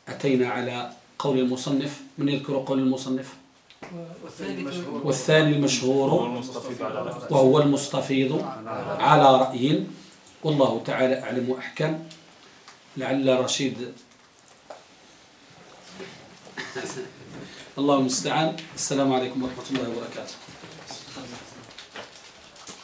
أتينا على قول المصنف. من يذكر قول المصنف؟ والثاني المشهور. وهو المستفيض على رأي. والله تعالى أعلم وأحكم. لعل رشيد. الله المستعان السلام عليكم ورحمة الله وبركاته.